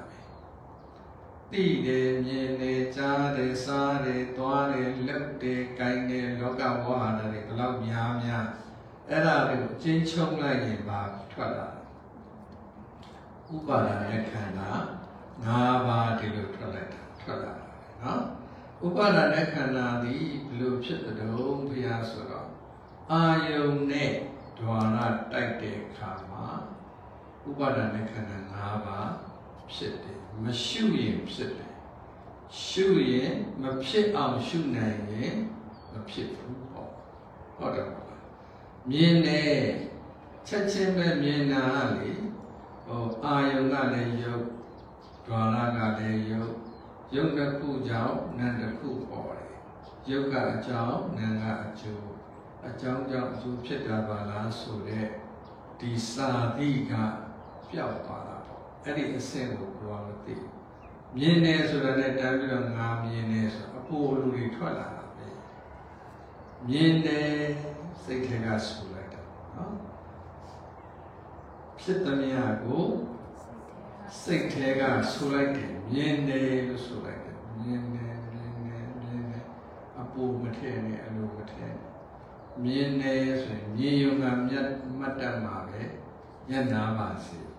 သိတယ်မြင်တယ်ကြားတယ်စားတယ်သွားတယ်လှုပ်တယ်ကိုင်းတယ်လောကဝါဟာရတွေဘယ်လောက်များများအဲ့ဒါတွေကိုကျင်းချုံလိုက်ရင်ပါထွက်လာဥပါဒနဲ့ခန္ဓာ၅ပါးဒီလိုထွက်လိုက်တာထွက်လာတာနော်ဥပါဒနဲ့ခန္ဓာသည်ဘယ်လိုဖြစ်တဲ့တုံးဘုရားဆိုတော့အာယုန်နဲ့ဒွါရတိုက်တဲ့အခါမှာဥပါဒနဲ့ခန္ဓာ၅ပါးဖြစ်တယ် မရှုရင်ဖြစ်တယ်ရှုရင်မဖြစ်အောင်ရှုနိုင်ရင်မဖြစ်ဘူးပေါ့ဟုတ်တယ်ပေါ့မြင်တယ်ချက်ချင်းပဲမြင်တာလေဟိုအာယုံကလည်းယုတ်ဒွါရကလည်းယုတ်ယုတ်တစ်ခုကြောင့်နာမ်တစ်ခုပေါ်တယ်ယုတ်ကအကြောင်းနာမ်ကအကျိုးအကြောင်းကြောင့်အကျိုးဖြစ်တာပါလားဆိုတဲ့ဒီစာတိကပျောက်သွားတာပေါ့ အဲ့ဒီအဆင့်ကိုကိုယ်ကမသိမြင်တယ်ဆိုတာနဲ့တန်းပြီးတော့ငါမြင်တယ်ဆိုအပေါ်လူတွေထွက်လာတာပဲမြင်တယ်စိတ်ထဲကဆူလိုက်တာနော်ဖြစ်သမျှကိုစိတ်ထဲကဆူလိုက်တယ်မြင်တယ်လို့ဆူလိုက်တယ်မြင်တယ်မြင်တယ်မြင်တယ်အပေါ်မထဲနဲ့အလိုမထဲနဲ့မြင်တယ်ဆိုရင်မြင်ယုံကမြတ်မတ်တတ်မှာပဲညနာပါစေ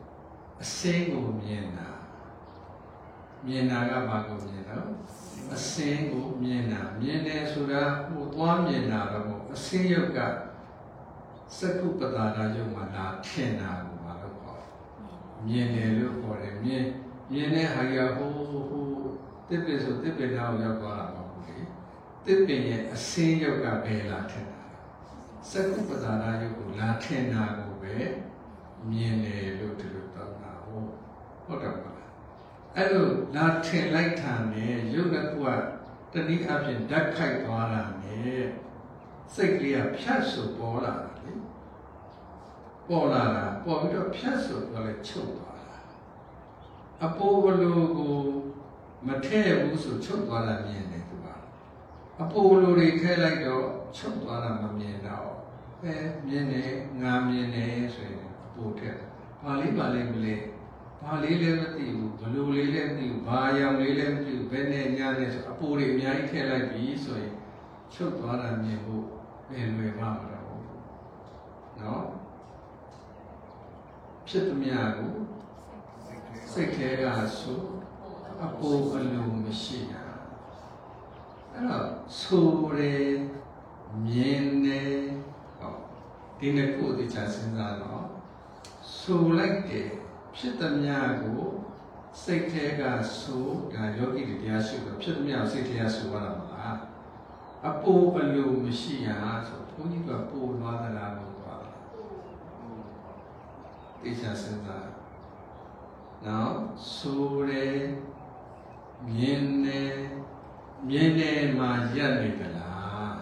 အစင်းကိုမြင်တာမြင်တာကဘာကိုမြင်တော့အစင်းကိုမြင်တာမြင်တယ်ဆိုတာဟိုသွားမြင်တာတော့မဟုတ်အစင်းယုတ်ကစကုပ္ပတာရယုတ်မှာလာထင်တာကိုမလို့ခေါ်မြင်တယ်လို့ခေါ်တယ်မြင်မြင်တဲ့ဟာကဟိုဟိုတစ်ပင်ဆိုတစ်ပင်တော့ရောက်သွားတာမဟုတ်ဘူးလေတစ်ပင်ရဲ့အစင်းယုတ်ကဘယ်လာထင်တာစကုပ္ပတာရယုတ်ကိုလာထင်တာကိုပဲမြင်တယ်လို့ဒီလိုတောင်းတာဟုတ် ဟုတ်တယ်ပါလားအဲ့လိုလာထင်လိုက်တာနဲ့ရုပ်တစ်ခုကတနည်းအားဖြင့်ဓာတ်ခိုက်သွားတာနဲ့စိတ်ကလေးကဖြတ်ဆိုပေါ်လာတာလေပေါ်လာတာပေါ်ပြီးတော့ဖြတ်ဆိုတော့လည်းချုပ်သွားတာအပေါ်ဘလိုကိုမထဲ့ဘူးဆိုချုပ်သွားတာမြင်တယ်သူကအပေါ်လိုတွေထဲလိုက်တော့ချုပ်သွားတာမမြင်တော့အဲမြင်တယ်ငါမြင်တယ်ဆိုရင်ပို့ထက်ဘာလေးပါလေးမလဲ ဘာလေးလည်းမသိဘူးဘလို့လေးလည်းမသိဘူးဘာရောင်လေးလည်းမသိဘူးဘယ်နဲ့ညာနဲ့ဆိုအပူတွေအများကြီးထည့်လိုက်ပြီဆိုရင်ချုပ်သွားတာမြင်ဖို့ဘယ်လွယ်ပါမလို့နော်ဖြစ်သမျှကိုစိတ်ထဲကဆိုအပူအလုံးမရှိတာအဲ့တော့ဆိုတယ်မြင်တယ်ဟောဒီနှစ်ခုအသေးချာစဉ်းစားတော့ဆိုလိုက်တယ် ဖြစ်သမျှကိုစိတ်ထဲကဆိုဒါယောဂီတွေတရားရှိတော့ဖြစ်သမျှကိုစိတ်ထဲကဆိုရတာမလားအပိုးအလိုမရှိရဆိုဘုန်းကြီးကပို့သွားသလားလို့ပါတေချာစဉ်းစားနော်ဆိုတယ်မြင်တယ်မြင်တယ်မှာရက်နေကြလား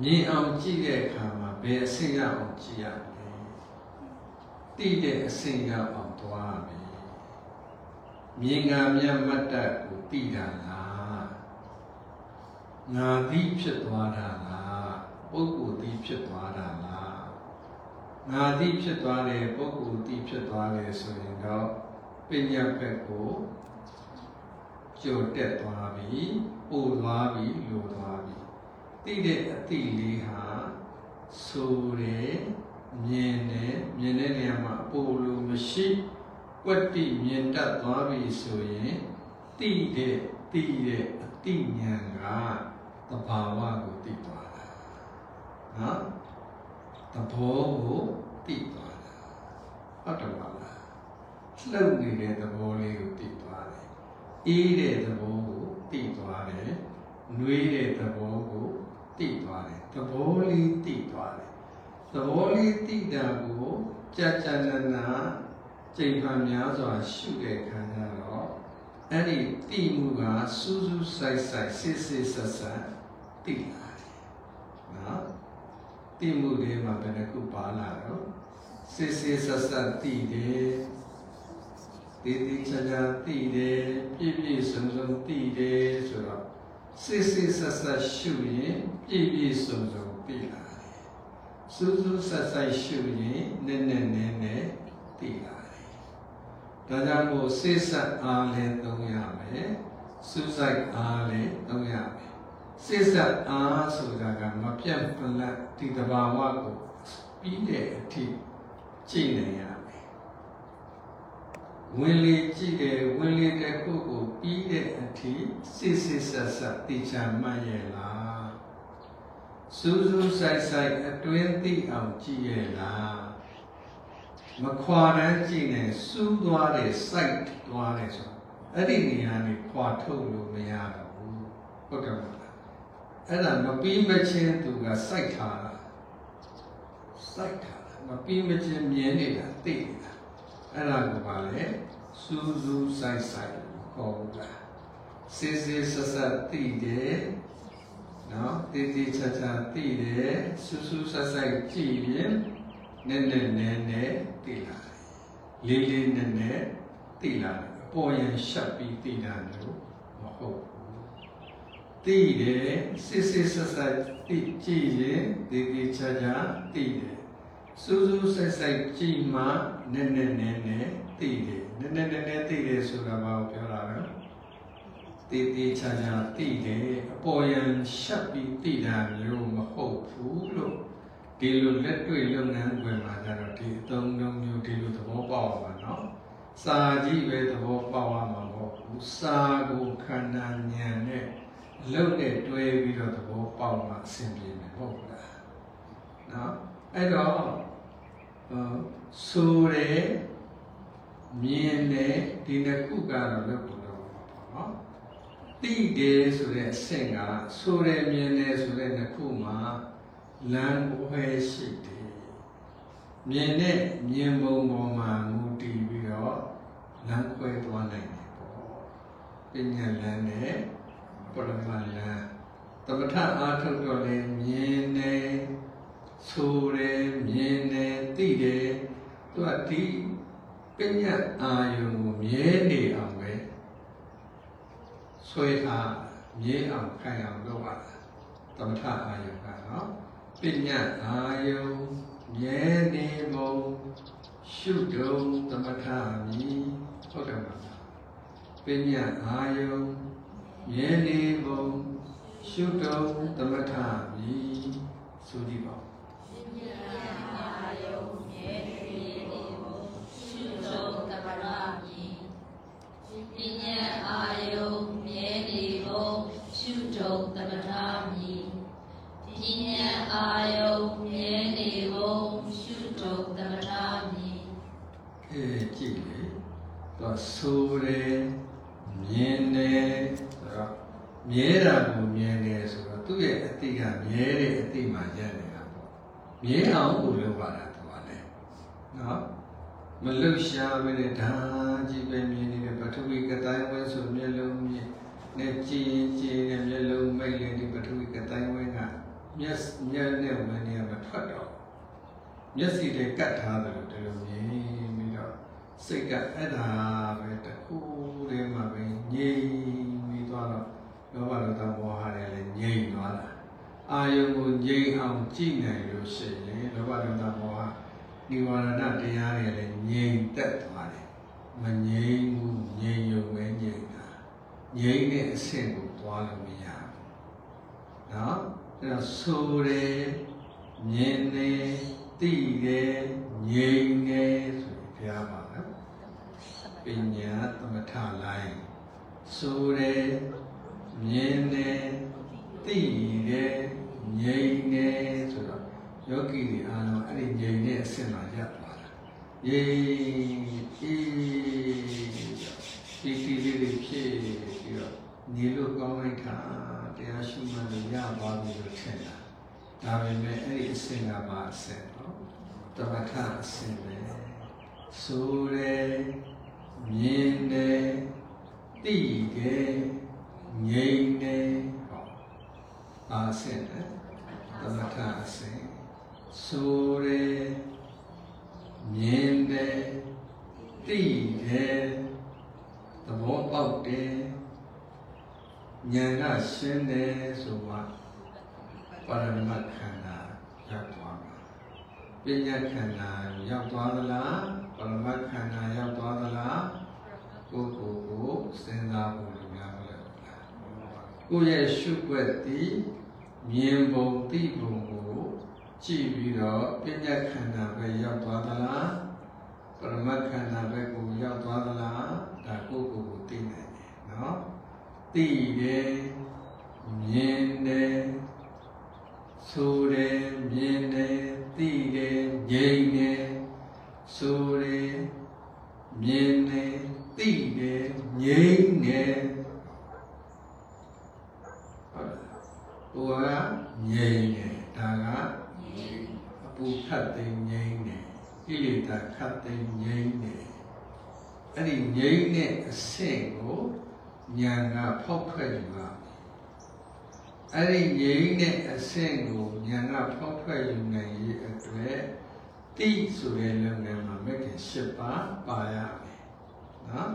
မြင်အောင်ကြည့်တဲ့အခါမှာဘယ်အဆင့်ရအောင်ကြည့်ရမလဲ တိတဲ့အဆင့်ရအောင်သွားမယ်မြင်ကမြတ်မတ်တတ်ကိုတိတာလားငါသည်ဖြစ်သွားတာလားပုဂ္ဂိုလ်သည်ဖြစ်သွားတာလားငါသည်ဖြစ်သွားတယ်ပုဂ္ဂိုလ်သည်ဖြစ်သွားတယ်ဆိုရင်တော့ပညာဘက်ကိုကျော်တက်သွားပြီပို့သွားပြီလိုသွားပြီတိတဲ့အတိလေးဟာဆိုတယ် မြင်တယ်မြင်တဲ့နေရာမှာအပိုလိုမရှိကွက်တိမြင်တတ်သွားပြီဆိုရင်တိတဲ့တိတဲ့အတိဉာဏ်ကသဘာဝကိုသိသွားတာနော်သဘောကိုသိသွားတာဟုတ်တယ်မလားလှုပ်နေတဲ့သဘောလေးကိုသိသွားတယ်အေးတဲ့သဘောကိုသိသွားတယ်နှွေးတဲ့သဘောကိုသိသွားတယ်သဘောလေးသိသွားတယ် သဘောလေးသိတာကိုကြာကြာနာနာချိန်မှန်များစွာရှုတဲ့ခါကျတော့အဲ့ဒီသိမှုကစူးစူးဆိုင်ဆိုင်စစ်စစ်ဆက်ဆက်သိလာတယ်နော်သိမှုတွေမှာဘယ်နှခုပါလာတော့စစ်စစ်ဆက်ဆက်သိတယ်တည်တည်ချာချာသိတယ်ပြည့်ပြည့်စုံစုံသိတယ်ဆိုတော့စစ်စစ်ဆက်ဆက်ရှုရင်ပြည့်ပြည့်စုံစုံသိလာတယ် စူးစူးဆက်ဆက်ရှုရင်နည်းနည်းနည်းနည်းသိလာတယ်ဒါကြောင့်မို့စစ်ဆက်အားလည်းသုံးရမယ်စူးစိုက်အားလည်းသုံးရမယ်စစ်ဆက်အားဆိုတာကမပြတ်မလတ်ဒီတဘာဝကိုပြီးတဲ့အထိကြည့်နေရမယ်ဝင်လေကြည့်တယ်ဝင်လေတဲ့ခုကိုပြီးတဲ့အထိစစ်စစ်ဆက်ဆက်သိချာမှတ်ရဲ့လား စူးစူးဆိုင်ဆိုင်အတွင်းသိအောင်ကြည့်ရဲ့လားမခွာတန်းကြည့်နေစူးသွားတယ်စိုက်သွားတယ်ဆိုအဲ့ဒီနေရာနေခွာထုတ်လို့မရတော့ဘူးဟုတ်တယ်မလားအဲ့ဒါမပြီးမချင်းသူကစိုက်ထားတာစိုက်ထားတာမပြီးမချင်းမြင်နေတာသိနေတာအဲ့ဒါကိုပါလေစူးစူးဆိုင်ဆိုင်ခေါ်တာစစ်စစ်ဆက်ဆက်သိတယ် နော်တည်တည်ချာချာသိတယ်စူးစူးဆက်ဆက်ကြည့်ရင်နည်းနည်းနည်းနည်းသိလာတယ်လေးလေးနည်းနည်းသိလာတယ်အပေါ်ရင်ရှက်ပြီးသိတာလို့မဟုတ်ဘူးသိတယ်စစ်စစ်ဆက်ဆက်သိကြည့်ရင်တည်တည်ချာချာသိတယ်စူးစူးဆက်ဆက်ကြည့်မှနည်းနည်းနည်းနည်းသိတယ်နည်းနည်းနည်းနည်းသိတယ်ဆိုတာဘာကိုပြောတာလဲ တည်တည်ချာချာသိတယ်အပေါ်ယံရှက်ပြီးသိတာမျိုးမဟုတ်ဘူးလို့ဒီလိုလက်တွေ့လုပ်ငန်းခွင်မှာကြတော့ဒီအသုံးလုံးမျိုးဒီလိုသဘောပေါက်ပါတော့စာကြည့်ပဲသဘောပေါက်ရမှာမဟုတ်ဘူးစာကိုခန္ဓာဉာဏ်နဲ့လုပ်နဲ့တွဲပြီးတော့သဘောပေါက်မှအဆင်ပြေမယ်ဟုတ်လားနော်အဲ့တော့ဆိုရဲမြင်တယ်ဒီနှစ်ခုကတော့လုပ်ဖို့တော့ပါနော် တိတယ်ဆိုတဲ့အဆင့်ကဆိုရဲမြင်တယ်ဆိုတဲ့နှစ်ခုမှာလမ်းဘွဲရှိတယ်မြင်တဲ့မြင်ပုံပေါ်မှာမူတည်ပြီးတော့လမ်းခွဲသွားနိုင်တယ်ပေါ့ပညာလမ်းနဲ့ပရမလမ်းသမထအားထုတ်တော့လေမြင်တယ်ဆိုတယ်မြင်တယ်သိတယ်သူကဒီပညာအာယုံကိုမြဲနေအောင်ပဲ ဆွဲထားမြဲအောင်ခိုင်အောင်လုပ်ရတာသမထအာယုံကနော်ပညာအာယုံမြဲနေပုံရှုတုံသမထမီဟုတ်တယ်မလားပညာအာယုံမြဲနေပုံရှုတုံသမထမီဆိုကြည့်ပါဦးပ ဆိုတယ်မြင်တယ်ဆိုတော့မြဲတာကိုမြင်တယ်ဆိုတော့သူ့ရဲ့အတိကမြဲတဲ့အတိမှရက်နေတာပေါ့မြဲအောင်ကိုလုပ်ပါတာသူကလည်းနော်မလှုပ်ရှားပဲနဲ့ဒါကြီးပဲမြင်နေတဲ့ပထဝီကတိုင်းဝဲဆိုမျက်လုံးမြင်နဲ့ကြည်ရင်ကြည်ရင်မျက်လုံးမိတ်လေဒီပထဝီကတိုင်းဝဲကမျက်မျက်နဲ့ဝင်နေမှာထွက်တော့မျက်စိတွေကတ်ထားတယ်လို့ဒီလိုမြင်ပြီးတော့ စိတ်ကအဲ့ဒါပဲတခုတည်းမှာပဲငြိမ်ပြီးသွားတော့လောဘဒေါသမောဟတွေလည်းငြိမ်သွားတာအာယုံကိုငြိမ်အောင်ကြည့်နိုင်လို့ရှိရင်လောဘဒေါသမောဟနိဝရဏတရားတွေလည်းငြိမ်သက်သွားတယ်မငြိမ်ဘူးငြိမ်ရုံပဲငြိမ်တာငြိမ်တဲ့အဆင့်ကိုသွားလို့မရဘူးနော်အဲ့တော့ဆိုတယ်မြင်တယ်သိတယ်ငြိမ်တယ်ဆိုပြီးဘုရား ပညာသမထလိုင်းဆိုတယ်မြင်တယ်သိတယ်ငြိမ်တယ်ဆိုတော့ယောဂီတွေအားလုံးအဲ့ဒီငြိမ်တဲ့အဆင့်မှာရပ်သွားတာယေအေးဒီဒီလေးတွေဖြစ်ပြီးတော့နေလို့ကောင်းလိုက်တာတရားရှိမှလည်းရပါပြီလို့ထင်တာဒါပေမဲ့အဲ့ဒီအဆင့်ကပါအဆင့်နော်တမထအဆင့်ပဲဆိုတယ် မြင်တယ်သိတယ်ငြိမ်တယ်ဟောပါအဆင့်လေသမထအဆင့်ဆိုတယ်မြင်တယ်သိတယ်သဘောပေါက်တယ်ဉာဏ်ကရှင်းတယ်ဆိုမှပါရမတ်ခန္ဓာရောက်သွားမှာပညာခန္ဓာရောက်သွားသလားပါ ရမတ်ခန္ဓာရောက်သွားသလားကိုယ်ကိုယ်ကိုစဉ်းစားဖို့လိုများမလဲကိုယ့်ရဲ့ရှုွက်တည်မြင်ပုံသိပုံကိုကြည့်ပြီးတော့ပညာခန္ဓာပဲရောက်သွားသလားပရမတ်ခန္ဓာပဲကိုရောက်သွားသလားဒါကိုယ့်ကိုယ်ကိုသိနိုင်တယ်နော်သိတယ်မြင်တယ်ဆိုတယ်မြင်တယ်သိတယ်ငြိမ်တယ် ဆိုတယ်မြင်တယ်သိတယ်ငြိမ်တယ်ဟုတ်လားဟိုကငြိမ်တယ်ဒါကအပူခတ်သိမ်းငြိမ်တယ်ကိလေသာခတ်သိမ်းငြိမ်တယ်အဲ့ဒီငြိမ်တဲ့အဆင့်ကိုဉာဏ်ကဖောက်ထွက်ယူပါအဲ့ဒီငြိမ်းတဲ့အဆင့်ကိုဉာဏ်ကဖောက်ထွက်ယူနိုင်ရေးအတွက် တိဆိုတဲ့လုပ်ငန်းမှာမက်ကင်၈ပါးပါရမယ်နော်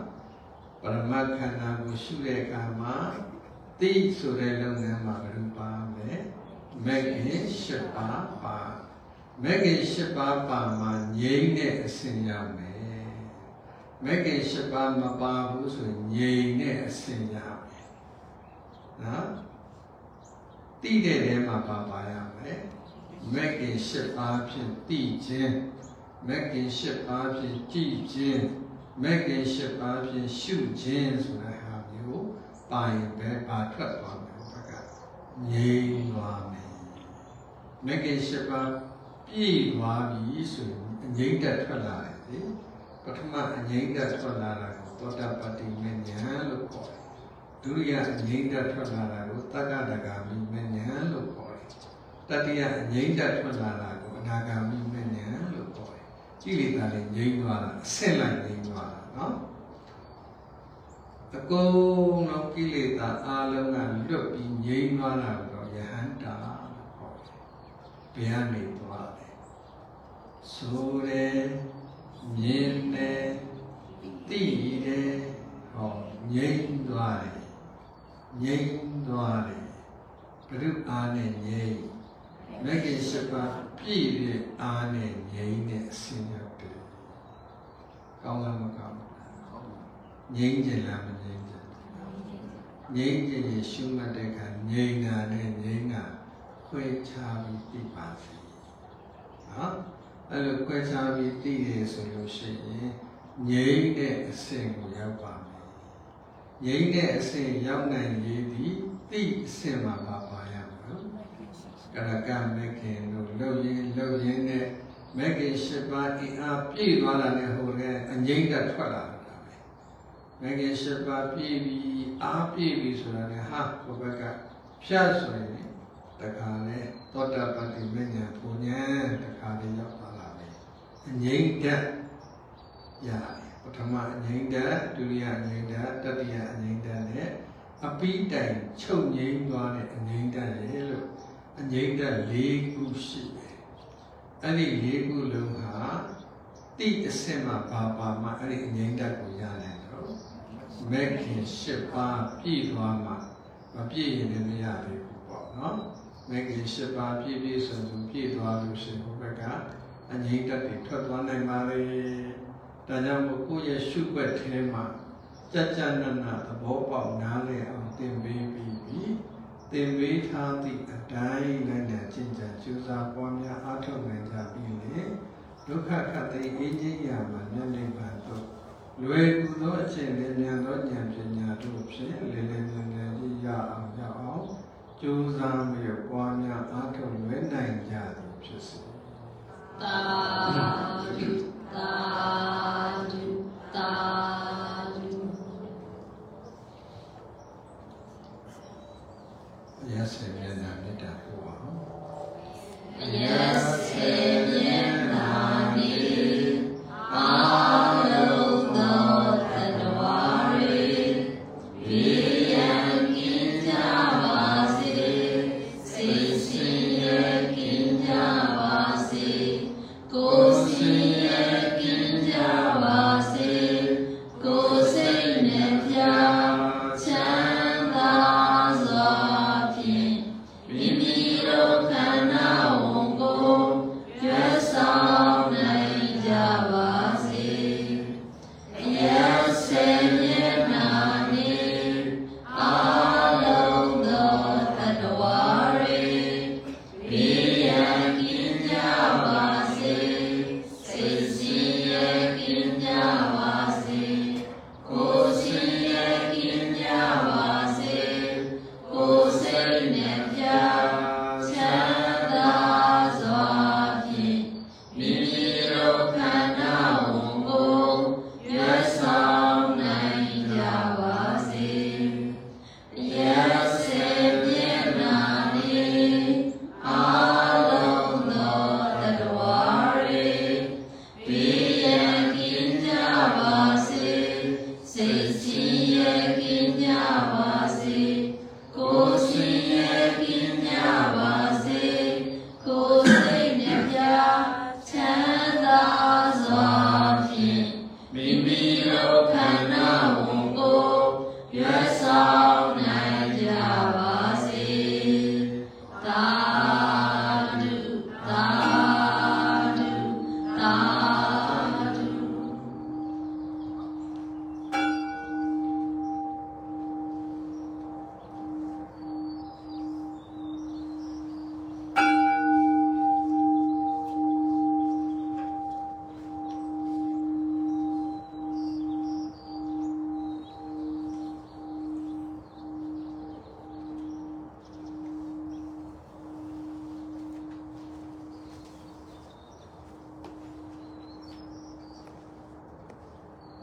ပရမတ်ခန္ဓာကိုရှုတဲ့အခါမှာတိဆိုတဲ့လုပ်ငန်းမှာဘယ်လိုပါလဲမက်ကင်၈ပါးပါမက်ကင်၈ပါးပါမှာငြိမ်းတဲ့အဆင့်ရောက်မယ်မက်ကင်၈ပါးမပါဘူးဆိုရင်ငြိမ်တဲ့အဆင့်ရောက်မယ်နော်တိတဲ့ထဲမှာပါပါရမယ် မက်ကင်၈ပါးဖြင့်တိခြင်းမက်ကင်၈ပါးဖြင့်ကြည်ခြင်းမက်ကင်၈ပါးဖြင့်ရှုခြင်းဆိုတဲ့ဟာမျိုးပါရင်ပဲပါထွက်သွားမယ်ဘက်ကငြိမ်သွားမယ်မက်ကင်၈ပါးပြည့်သွားပြီဆိုရင်အငြိမ့်တက်ထွက်လာတယ်လေပထမအငြိမ့်တက်ထွက်လာတာကိုသောတာပတ္တိမဉ္ဇဉ်လို့ခေါ်တယ်ဒုတိယအငြိမ့်တက်ထွက်လာတာကိုတက္ကဒဂါမိမဉ္ဇဉ်လို့ခေါ် တယ်တတိယအငြိမ့်တက်ထွက်လာတာကိုအနာဂါမိမဉ္ဇဉ်လို့ခေါ်တယ်ကိလေသာတွေငြိမ့်သွားတာအစစ်လိုက်ငြိမ့်သွားတာနော်အကုန်လုံးကိလေသာအလုံးကလွတ်ပြီးငြိမ့်သွားတာကိုတော့ယဟန္တာလို့ခေါ်တယ်ဘယ်ကနေသွားလဲဆိုတယ်မြင်တယ်သိတယ်ဟောငြိမ့်သွားတယ်ငြိမ့်သွားတယ်ဘုရုအားနဲ့ငြိမ့် မဂ္ဂင်၈ပါးပြည့်တဲ့အားနဲ့ငြိမ့်တဲ့အစဉ်ရောက်တယ်ကောင်းလားမကောင်းဘူးငြိမ့်ကြလားမငြိမ့်ကြငြိမ့်ကြရင်ရှုမှတ်တဲ့အခါငြိမ့်တာနဲ့ငြိမ့်တာခွဲခြားပြီးသိပါစေနော်အဲ့လိုခွဲခြားပြီးသိရဆိုလို့ရှိရင်ငြိမ့်တဲ့အဆင့်ကိုရောက်ပါမယ်ငြိမ့်တဲ့အဆင့်ရောက်နိုင်ရည်ဒီသိအဆင့်မှာပါပါ ရမှာနော်ကရကမက္ခင်တို့လှုပ်ရင်းလှုပ်ရင်းနဲ့မက္ခင်၈ပါးအင်အားပြည့်သွားတာနဲ့ဟိုကအငိမ့်တက်ထွက်လာတာပဲမက္ခင်၈ပါးပြည့်ပြီးအားပြည့်ပြီးဆိုတာနဲ့ဟာဟိုဘက်ကဖြတ်ဆိုရင်တခါနဲ့သောတာပတ္တိမဉ္ဇဉ်ပူဉ္ဇဉ်တခါလေးရောက်သွားတာပဲအငိမ့်တက်ရတယ်ပထမအငိမ့်တက်ဒုတိယအငိမ့်တက်တတိယအငိမ့်တက်နဲ့အပိတိုင်ချုပ်ငိမ့်သွားတဲ့အငိမ့်တက်လေလို့ အငိမ့်တက်၄ခုရှိတယ်အဲ့ဒီ၄ခုလုံးဟာတိအစင်မှာဘာပါမှအဲ့ဒီအငိမ့်တက်ကိုရတယ်တော့မက်ခင်၈ပါးပြည့်သွားမှမပြည့်ရင်လည်းမရသေးဘူးပေါ့နော်မက်ခင်၈ပါးပြည့်ပြည့်စုံစုံပြည့်သွားလို့ရှိရင်ဘုဘက်ကအငိမ့်တက်တွေထွက်သွားနိုင်ပါလေဒါကြောင့်မို့ကိုယ့်ရဲ့ရှုွက်ထဲမှာကြကြနနသဘောပေါက်နားလည်အောင်သင်ပေးပြီးပြီ သင်ဝေးထားသည့်အတိုင်းနဲ့နဲ့ကျင့်ကြံကြိုးစားပွားများအားထုတ်နိုင်ကြပြီလေဒုက္ခခတ်သိအေးခြင်းရာမှာမျက်နှိပ်ပါတော့လွယ်ကူသောအချိန်နဲ့ဉာဏ်သောဉာဏ်ပညာတို့ဖြင့်လေလေမြန်မြန်ကြီးရအောင်ရအောင်ကြိုးစားမြေပွားများအားထုတ်လွယ်နိုင်ကြသည်ဖြစ်စေတာဓုတာဓုတာ ဓုရစေမျက်နှာမေတ္တာပို့ပါအောင်အယက်စေမျက်